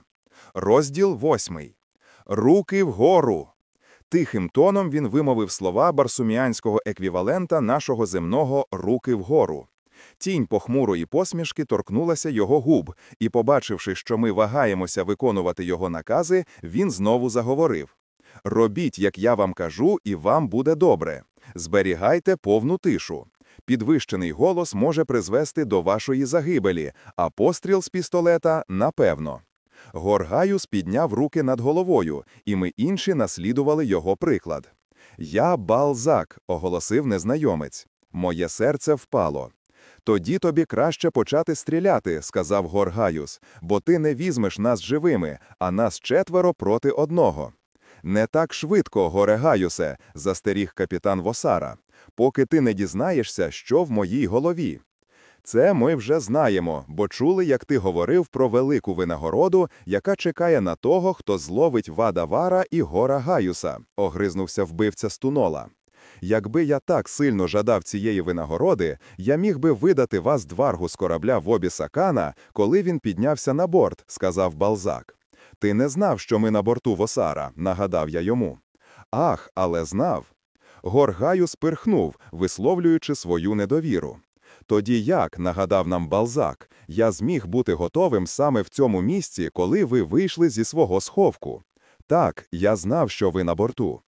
Speaker 1: Розділ восьмий. Руки вгору. Тихим тоном він вимовив слова барсуміанського еквівалента нашого земного руки вгору. Тінь похмурої посмішки торкнулася його губ, і, побачивши, що ми вагаємося виконувати його накази, він знову заговорив: Робіть, як я вам кажу, і вам буде добре. Зберігайте повну тишу. Підвищений голос може призвести до вашої загибелі, а постріл з пістолета напевно. Горгаюс підняв руки над головою, і ми інші наслідували його приклад. Я Балзак, оголосив незнайомець. Моє серце впало. Тоді тобі краще почати стріляти, сказав Горгаюс, бо ти не візьмеш нас живими, а нас четверо проти одного. Не так швидко, Горегаюсе, застеріг капітан Восара, поки ти не дізнаєшся, що в моїй голові. Це ми вже знаємо, бо чули, як ти говорив про велику винагороду, яка чекає на того, хто зловить Вада Вара і Гора Гаюса, огризнувся вбивця Стунола. Якби я так сильно жадав цієї винагороди, я міг би видати вас дваргу з корабля в обі Сакана, коли він піднявся на борт, сказав Балзак. Ти не знав, що ми на борту Восара, нагадав я йому. Ах, але знав. Горгаю спирхнув, висловлюючи свою недовіру. Тоді як, нагадав нам Балзак, я зміг бути готовим саме в цьому місці, коли ви вийшли зі свого сховку. Так, я знав, що ви на борту.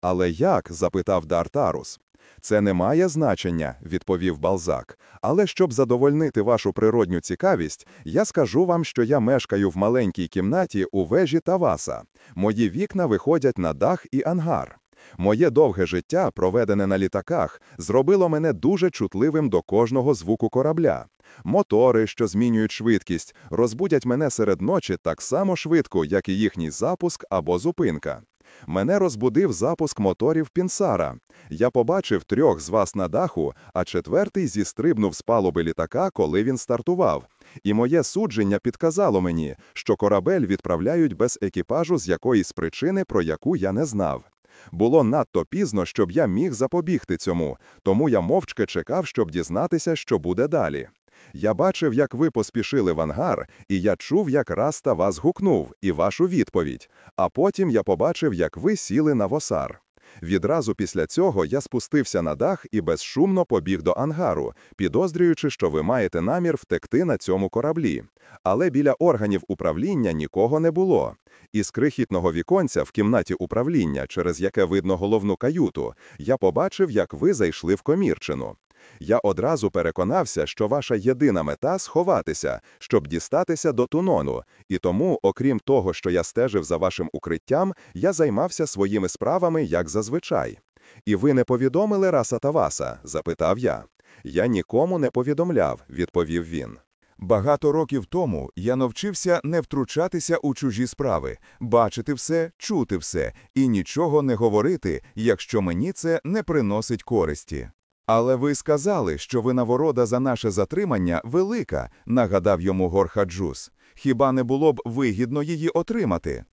Speaker 1: Але як? запитав Дартарус. Це не має значення, відповів Балзак. Але щоб задовольнити вашу природню цікавість, я скажу вам, що я мешкаю в маленькій кімнаті у вежі Таваса. Мої вікна виходять на дах і ангар. Моє довге життя, проведене на літаках, зробило мене дуже чутливим до кожного звуку корабля. Мотори, що змінюють швидкість, розбудять мене серед ночі так само швидко, як і їхній запуск або зупинка. Мене розбудив запуск моторів Пінсара. Я побачив трьох з вас на даху, а четвертий зістрибнув з палуби літака, коли він стартував. І моє судження підказало мені, що корабель відправляють без екіпажу з якоїсь причини, про яку я не знав. Було надто пізно, щоб я міг запобігти цьому, тому я мовчки чекав, щоб дізнатися, що буде далі. Я бачив, як ви поспішили в ангар, і я чув, як Раста вас гукнув, і вашу відповідь. А потім я побачив, як ви сіли на восар. Відразу після цього я спустився на дах і безшумно побіг до ангару, підозрюючи, що ви маєте намір втекти на цьому кораблі. Але біля органів управління нікого не було. Із крихітного віконця в кімнаті управління, через яке видно головну каюту, я побачив, як ви зайшли в комірчину. Я одразу переконався, що ваша єдина мета сховатися, щоб дістатися до Тунону, і тому, окрім того, що я стежив за вашим укриттям, я займався своїми справами як зазвичай. І ви не повідомили Раса Таваса? запитав я. Я нікому не повідомляв, відповів він.
Speaker 3: Багато років тому я навчився не втручатися у чужі справи, бачити все, чути все і нічого не говорити, якщо мені це не приносить користі. Але ви сказали, що винагорода за наше затримання велика, нагадав йому Горхаджус. Хіба не було б вигідно її отримати?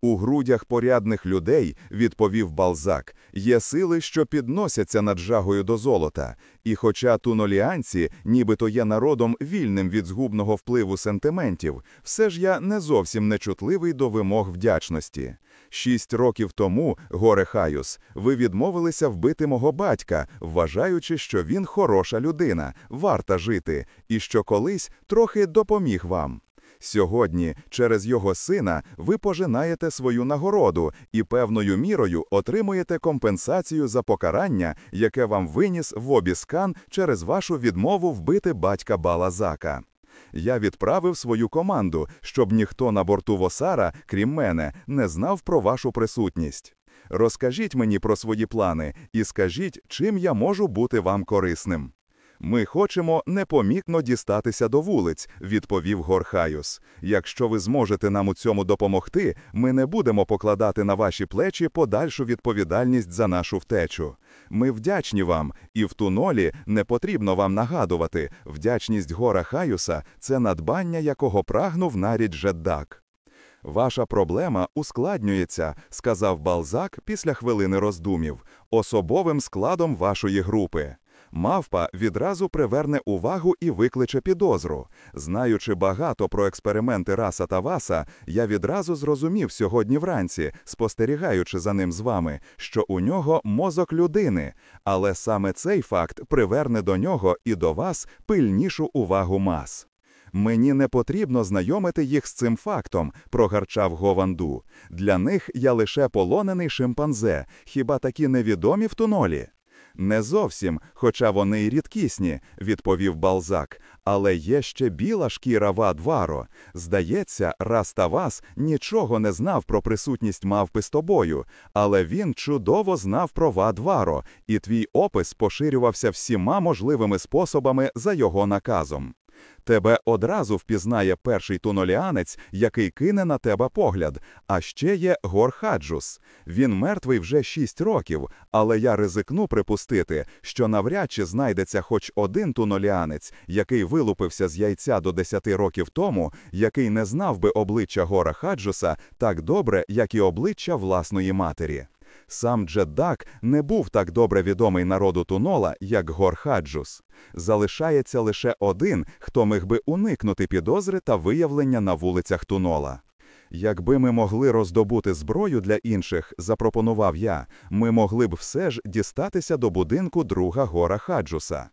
Speaker 3: У грудях порядних людей, відповів Балзак, є сили, що підносяться над жагою до золота. І хоча туноліанці, нібито є народом вільним від згубного впливу сентиментів, все ж я не зовсім нечутливий до вимог вдячності. Шість років тому, горе Хаюс, ви відмовилися вбити мого батька, вважаючи, що він хороша людина, варта жити, і що колись трохи допоміг вам. Сьогодні, через його сина, ви пожинаєте свою нагороду і певною мірою отримуєте компенсацію за покарання, яке вам виніс в обіскан через вашу відмову вбити батька Балазака. Я відправив свою команду, щоб ніхто на борту Восара, крім мене, не знав про вашу присутність. Розкажіть мені про свої плани і скажіть, чим я можу бути вам корисним. Ми хочемо непомітно дістатися до вулиць, відповів Горхаюс. Якщо ви зможете нам у цьому допомогти, ми не будемо покладати на ваші плечі подальшу відповідальність за нашу втечу. Ми вдячні вам, і в тунолі не потрібно вам нагадувати. Вдячність гора Хаюса це надбання, якого прагнув навіть Жеддак. Ваша проблема ускладнюється, сказав Балзак після хвилини роздумів, особовим складом вашої групи. Мавпа відразу приверне увагу і викличе підозру. Знаючи багато про експерименти Раса та Васа, я відразу зрозумів сьогодні вранці, спостерігаючи за ним з вами, що у нього мозок людини, але саме цей факт приверне до нього і до вас пильнішу увагу мас. Мені не потрібно знайомити їх з цим фактом, прогарчав Гованду. Для них я лише полонений шимпанзе, хіба такі невідомі в тунолі? Не зовсім, хоча вони й рідкісні, відповів Балзак. Але є ще біла шкіра Вадваро. Здається, Раставас нічого не знав про присутність мавпи з тобою, але він чудово знав про Вадваро, і твій опис поширювався всіма можливими способами за його наказом. Тебе одразу впізнає перший туноліанець, який кине на тебе погляд. А ще є Горхаджус. Він мертвий вже шість років, але я ризикну припустити, що навряд чи знайдеться хоч один туноліанець, який вилупився з яйця до десяти років тому, який не знав би обличчя Гора Хаджуса так добре, як і обличчя власної матері. Сам Джеддак не був так добре відомий народу Тунола, як Горхаджус. Залишається лише один, хто міг би уникнути підозри та виявлення на вулицях Тунола. Якби ми могли роздобути зброю для інших, запропонував я, ми могли б все ж дістатися до будинку друга гора Хаджуса.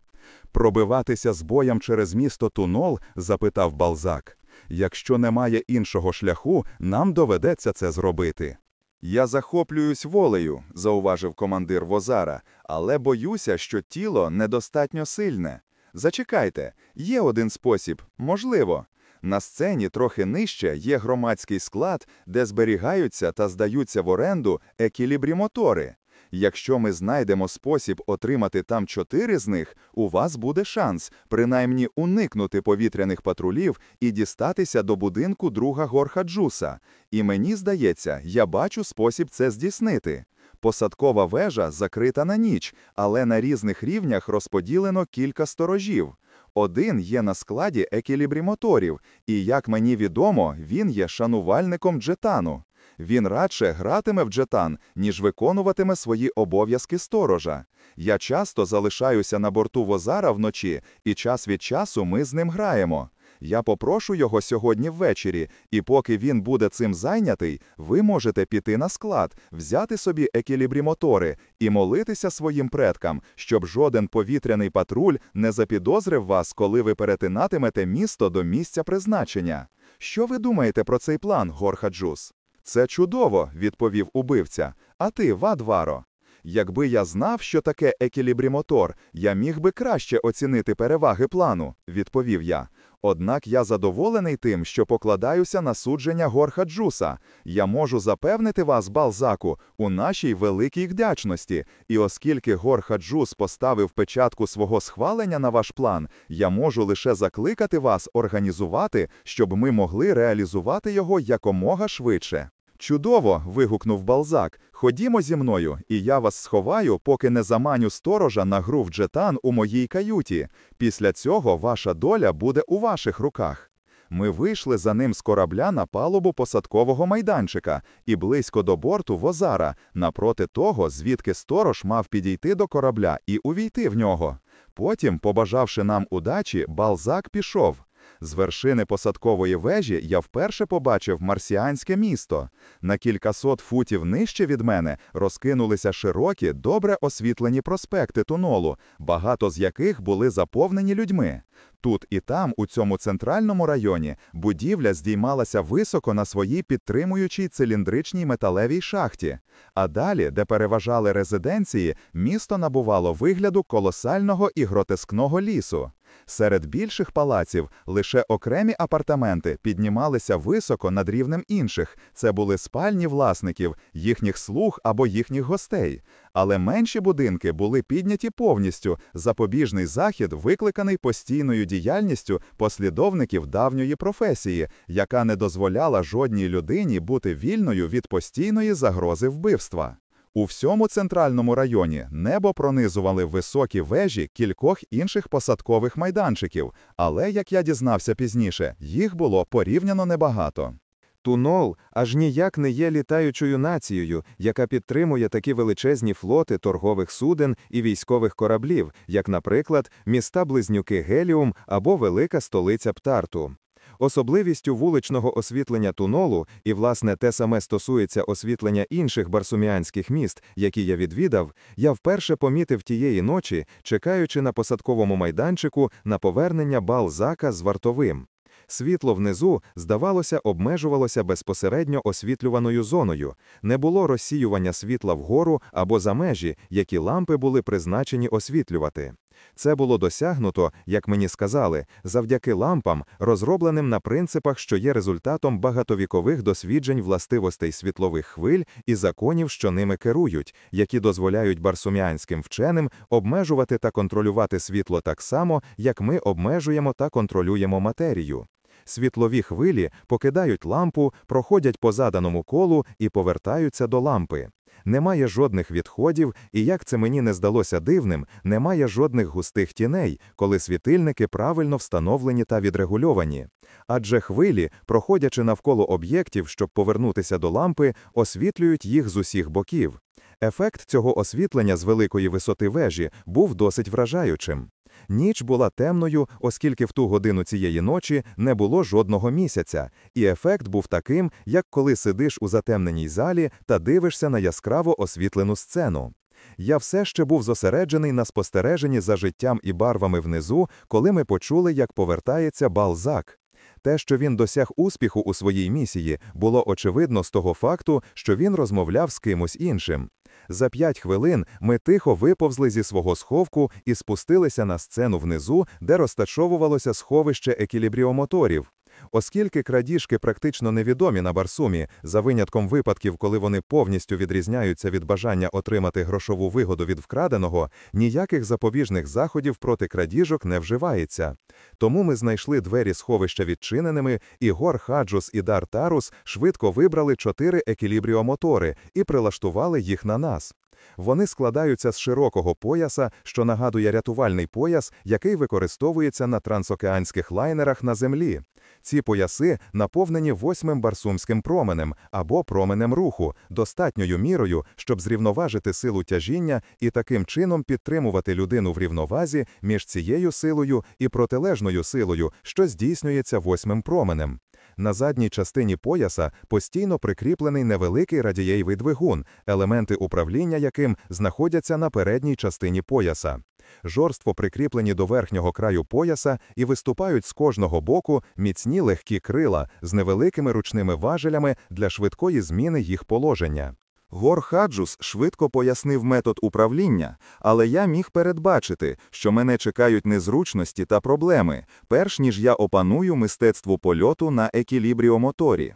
Speaker 3: Пробиватися з боєм через місто Тунол? запитав Балзак. Якщо немає іншого шляху, нам доведеться це зробити. Я захоплююсь волею, зауважив командир Возара, але боюся, що тіло недостатньо сильне. Зачекайте, є один спосіб, можливо. На сцені трохи нижче є громадський склад, де зберігаються та здаються в оренду екілібрімотори. Якщо ми знайдемо спосіб отримати там чотири з них, у вас буде шанс принаймні уникнути повітряних патрулів і дістатися до будинку друга Горхаджуса. І мені здається, я бачу спосіб це здійснити. Посадкова вежа закрита на ніч, але на різних рівнях розподілено кілька сторожів. Один є на складі екілібрімоторів, і, як мені відомо, він є шанувальником джетану. Він радше гратиме в джетан, ніж виконуватиме свої обов'язки сторожа. Я часто залишаюся на борту возара вночі, і час від часу ми з ним граємо. Я попрошу його сьогодні ввечері, і поки він буде цим зайнятий, ви можете піти на склад, взяти собі екілібрімотори і молитися своїм предкам, щоб жоден повітряний патруль не запідозрив вас, коли ви перетинатимете місто до місця призначення. Що ви думаєте про цей план, Горхаджус? Це чудово, відповів убивця. А ти, Вадваро? Якби я знав, що таке екілібрімотор, я міг би краще оцінити переваги плану, відповів я. Однак я задоволений тим, що покладаюся на судження Горха Джуса. Я можу запевнити вас, Балзаку, у нашій великій вдячності. І оскільки Горха Джус поставив печатку свого схвалення на ваш план, я можу лише закликати вас організувати, щоб ми могли реалізувати його якомога швидше. Чудово. вигукнув Балзак. Ходімо зі мною, і я вас сховаю, поки не заманю сторожа на гру в джетан у моїй каюті. Після цього ваша доля буде у ваших руках.
Speaker 2: Ми вийшли за ним з корабля на палубу посадкового майданчика і близько до борту возара, напроти того, звідки сторож мав підійти до корабля і увійти в нього. Потім, побажавши нам удачі, Балзак пішов. З вершини посадкової вежі я вперше побачив марсіанське місто. На кількасот футів нижче від мене розкинулися широкі, добре освітлені проспекти тунолу, багато з яких були заповнені людьми. Тут і там, у цьому центральному районі, будівля здіймалася високо на своїй підтримуючій циліндричній металевій шахті. А далі, де переважали резиденції, місто набувало вигляду колосального і гротескного лісу. Серед більших палаців лише окремі апартаменти піднімалися високо над рівнем інших. Це були спальні власників, їхніх слуг або їхніх гостей. Але менші будинки були підняті повністю. Запобіжний захід викликаний постійною діяльністю послідовників давньої професії, яка не дозволяла жодній людині бути вільною від постійної загрози вбивства. У всьому центральному районі небо пронизували високі вежі кількох інших посадкових майданчиків, але, як я дізнався пізніше, їх було порівняно небагато.
Speaker 1: Тунол аж ніяк не є літаючою нацією, яка підтримує такі величезні флоти торгових суден і військових кораблів, як, наприклад, міста-близнюки Геліум або велика столиця Птарту. Особливістю вуличного освітлення тунолу, і, власне, те саме стосується освітлення інших барсуміанських міст, які я відвідав, я вперше помітив тієї ночі, чекаючи на посадковому майданчику на повернення Балзака з вартовим. Світло внизу, здавалося, обмежувалося безпосередньо освітлюваною зоною, не було розсіювання світла вгору або за межі, які лампи були призначені освітлювати. Це було досягнуто, як мені сказали, завдяки лампам, розробленим на принципах, що є результатом багатовікових досліджень властивостей світлових хвиль і законів, що ними керують, які дозволяють барсуміанським вченим обмежувати та контролювати світло так само, як ми обмежуємо та контролюємо матерію. Світлові хвилі покидають лампу, проходять по заданому колу і повертаються до лампи. Немає жодних відходів, і як це мені не здалося дивним, немає жодних густих тіней, коли світильники правильно встановлені та відрегульовані. Адже хвилі, проходячи навколо об'єктів, щоб повернутися до лампи, освітлюють їх з усіх боків. Ефект цього освітлення з великої висоти вежі був досить вражаючим. Ніч була темною, оскільки в ту годину цієї ночі не було жодного місяця, і ефект був таким, як коли сидиш у затемненій залі та дивишся на яскраво освітлену сцену. Я все ще був зосереджений на спостереженні за життям і барвами внизу, коли ми почули, як повертається Балзак. Те, що він досяг успіху у своїй місії, було очевидно з того факту, що він розмовляв з кимось іншим. За п'ять хвилин ми тихо виповзли зі свого сховку і спустилися на сцену внизу, де розташовувалося сховище екілібріомоторів. Оскільки крадіжки практично невідомі на Барсумі, за винятком випадків, коли вони повністю відрізняються від бажання отримати грошову вигоду від вкраденого, ніяких запобіжних заходів проти крадіжок не вживається. Тому ми знайшли двері сховища відчиненими, і Гор Хаджус і Дар Тарус швидко вибрали чотири екілібріомотори і прилаштували їх на нас. Вони складаються з широкого пояса, що нагадує рятувальний пояс, який використовується на трансокеанських лайнерах на землі. Ці пояси наповнені восьмим барсумським променем або променем руху, достатньою мірою, щоб зрівноважити силу тяжіння і таким чином підтримувати людину в рівновазі між цією силою і протилежною силою, що здійснюється восьмим променем. На задній частині пояса постійно прикріплений невеликий радієвий двигун, елементи управління яким знаходяться на передній частині пояса. Жорство прикріплені до верхнього краю пояса і виступають з кожного боку міцні легкі крила з невеликими ручними важелями для швидкої зміни їх положення. Гор Хаджус швидко пояснив метод управління, але я міг передбачити, що мене чекають незручності та проблеми, перш ніж я опаную мистецтво польоту на екілібріомоторі.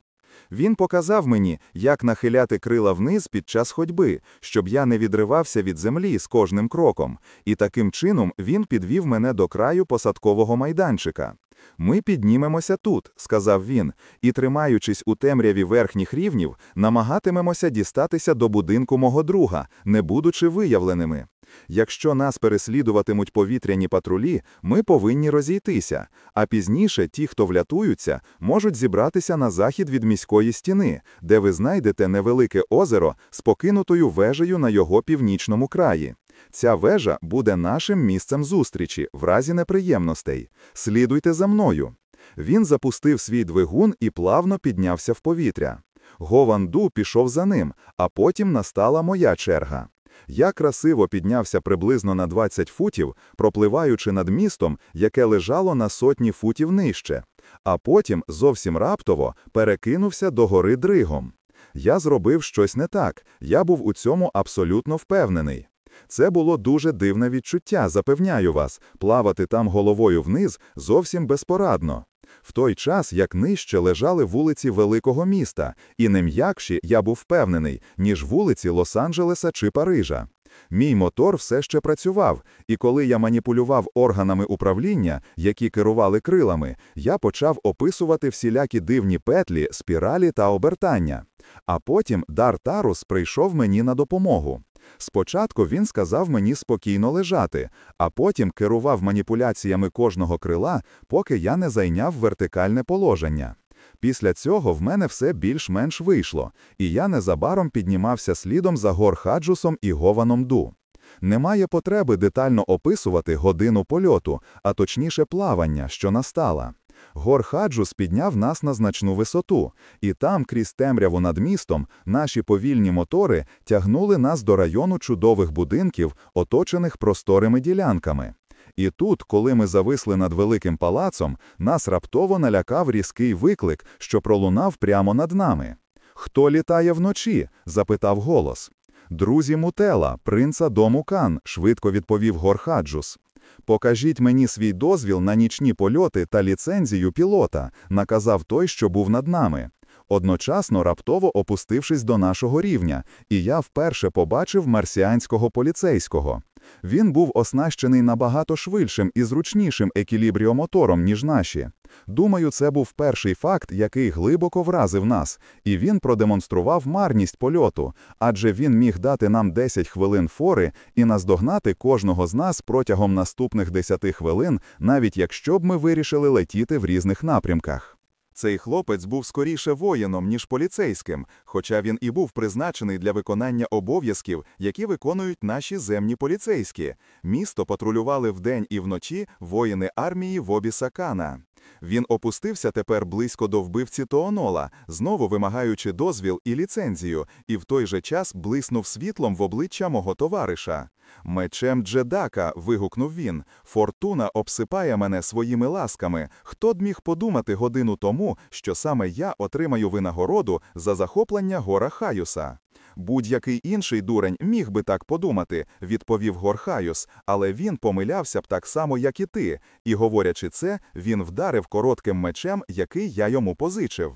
Speaker 1: Він показав мені, як нахиляти крила вниз під час ходьби, щоб я не відривався від землі з кожним кроком, і таким чином він підвів мене до краю посадкового майданчика.
Speaker 2: Ми піднімемося тут, сказав він, і, тримаючись у темряві верхніх рівнів, намагатимемося дістатися до будинку мого друга, не будучи виявленими. Якщо нас переслідуватимуть повітряні патрулі, ми повинні розійтися, а пізніше ті, хто влятуються, можуть зібратися на захід від міської стіни, де ви знайдете невелике озеро з покинутою вежею на його північному краї. Ця вежа буде нашим місцем зустрічі в разі неприємностей. Слідуйте за мною. Він запустив свій двигун і плавно піднявся в повітря. Гованду пішов за ним, а потім настала моя черга. Я красиво піднявся приблизно на 20 футів, пропливаючи над містом, яке лежало на сотні футів нижче, а потім зовсім раптово перекинувся до гори дригом. Я зробив щось не так, я був у цьому абсолютно впевнений. Це було дуже дивне відчуття, запевняю вас, плавати там головою вниз зовсім безпорадно. В той час, як нижче лежали вулиці великого міста, і не м'якші, я був впевнений, ніж вулиці Лос-Анджелеса чи Парижа. Мій мотор все ще працював, і коли я маніпулював органами управління, які керували крилами, я почав описувати всілякі дивні петлі, спіралі та обертання. А потім Дар Тарус прийшов мені на допомогу. Спочатку він сказав мені спокійно лежати, а потім керував маніпуляціями кожного крила, поки я не зайняв вертикальне положення. Після цього в мене все більш-менш вийшло, і я незабаром піднімався слідом за гор Хаджусом і Гованом Ду. Немає потреби детально описувати годину польоту, а точніше плавання, що настала. Гор Хаджус підняв нас на значну висоту, і там, крізь темряву над містом, наші повільні мотори тягнули нас до району чудових будинків, оточених просторими ділянками. І тут, коли ми зависли над великим палацом, нас раптово налякав різкий виклик, що пролунав прямо над нами. Хто літає вночі? запитав голос. Друзі Мутела, принца дому Кан, швидко відповів Горхаджус. Покажіть мені свій дозвіл на нічні польоти та ліцензію пілота, наказав той, що був над нами. Одночасно раптово опустившись до нашого рівня, і я вперше побачив марсіанського поліцейського. Він був оснащений набагато швидшим і зручнішим екілібріомотором, ніж наші. Думаю, це був перший факт, який глибоко вразив нас, і він продемонстрував марність польоту, адже він міг дати нам 10 хвилин фори і наздогнати кожного з нас протягом наступних 10 хвилин, навіть якщо б ми вирішили летіти в різних напрямках. Цей хлопець був скоріше воїном, ніж поліцейським, хоча він і був призначений для виконання обов'язків, які виконують наші земні поліцейські. Місто патрулювали вдень і вночі воїни армії Вобіса Кана. Він опустився тепер близько до вбивці Тоонола, знову вимагаючи дозвіл і ліцензію, і в той же час блиснув світлом в обличчя мого товариша. Мечем Джедака. вигукнув він. Фортуна обсипає мене своїми ласками. Хто б міг подумати годину тому, що саме я отримаю винагороду за захоплення гора Хаюса? Будь-який інший дурень міг би так подумати, відповів Горхаюс, але він помилявся б так само, як і ти, і, говорячи це, він вдарив коротким мечем, який я йому позичив.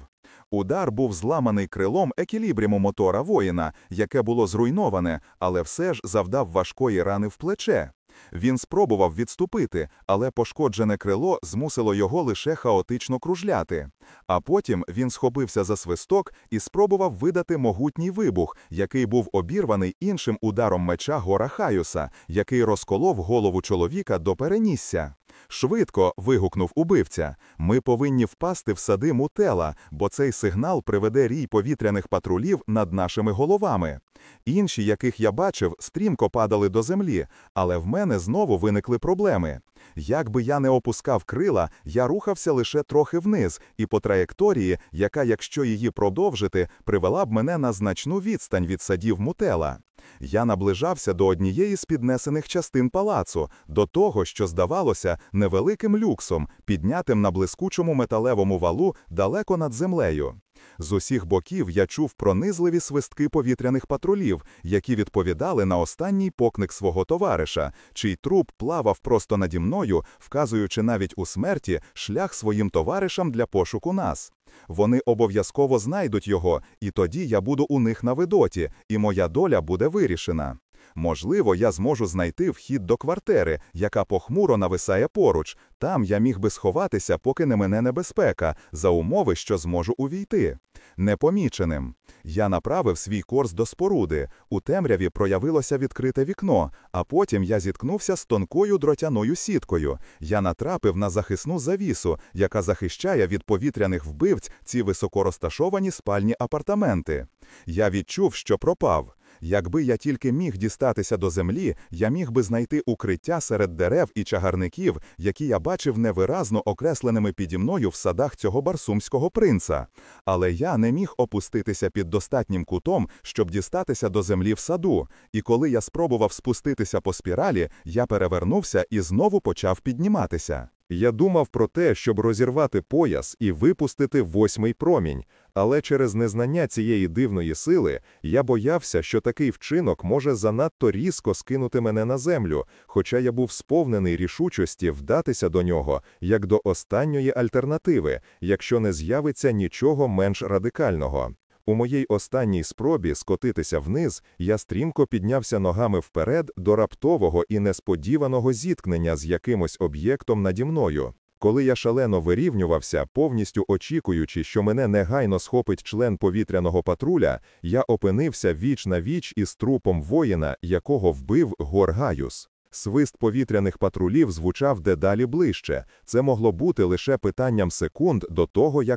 Speaker 2: Удар був зламаний крилом екілібріму мотора воїна, яке було зруйноване, але все ж завдав важкої рани в плече. Він спробував відступити, але пошкоджене крило змусило його лише хаотично кружляти. А потім він схопився за свисток і спробував видати могутній вибух, який був обірваний іншим ударом меча Гора Хаюса, який розколов голову чоловіка до перенісся. Швидко. вигукнув убивця. Ми повинні впасти в сади мутела, бо цей сигнал приведе рій повітряних патрулів над нашими головами. Інші, яких я бачив, стрімко падали до землі, але в мене знову виникли проблеми. Як би я не опускав крила, я рухався лише трохи вниз, і по траєкторії, яка, якщо її продовжити, привела б мене на значну відстань від садів мутела. Я наближався до однієї з піднесених частин палацу, до того, що здавалося невеликим люксом, піднятим на блискучому металевому валу далеко над землею. З усіх боків я чув пронизливі свистки повітряних патрулів, які відповідали на останній покник свого товариша, чий труп плавав просто наді мною, вказуючи навіть у смерті шлях своїм товаришам для пошуку нас. Вони обов'язково знайдуть його, і тоді я буду у них на видоті, і моя доля буде вирішена.
Speaker 3: Можливо, я зможу знайти вхід до квартири, яка похмуро нависає поруч. Там я міг би сховатися, поки не мене небезпека, за умови, що зможу увійти. Непоміченим. Я направив свій корс до споруди. У темряві проявилося відкрите вікно, а потім я зіткнувся з тонкою дротяною сіткою. Я натрапив на захисну завісу, яка захищає від повітряних вбивць ці високорозташовані спальні апартаменти. Я відчув, що пропав. Якби я тільки міг дістатися до землі, я міг би знайти укриття серед дерев і чагарників, які я бачив невиразно окресленими піді мною в садах цього барсумського принца. Але я не міг опуститися під достатнім кутом, щоб дістатися до землі в саду. І коли я спробував спуститися по спіралі, я перевернувся і знову почав підніматися.
Speaker 1: Я думав про те, щоб розірвати пояс і випустити восьмий промінь, але через незнання цієї дивної сили я боявся, що такий вчинок може занадто різко скинути мене на землю, хоча я був сповнений рішучості вдатися до нього як до останньої альтернативи, якщо не з'явиться нічого менш радикального. У моїй останній спробі скотитися вниз, я стрімко піднявся ногами вперед до раптового і несподіваного зіткнення з якимось об'єктом наді мною. Коли я шалено вирівнювався, повністю очікуючи, що мене негайно схопить член повітряного патруля, я опинився віч на віч із трупом воїна, якого вбив Горгаюс. Свист повітряних патрулів звучав дедалі ближче. Це могло бути лише питанням секунд до того, як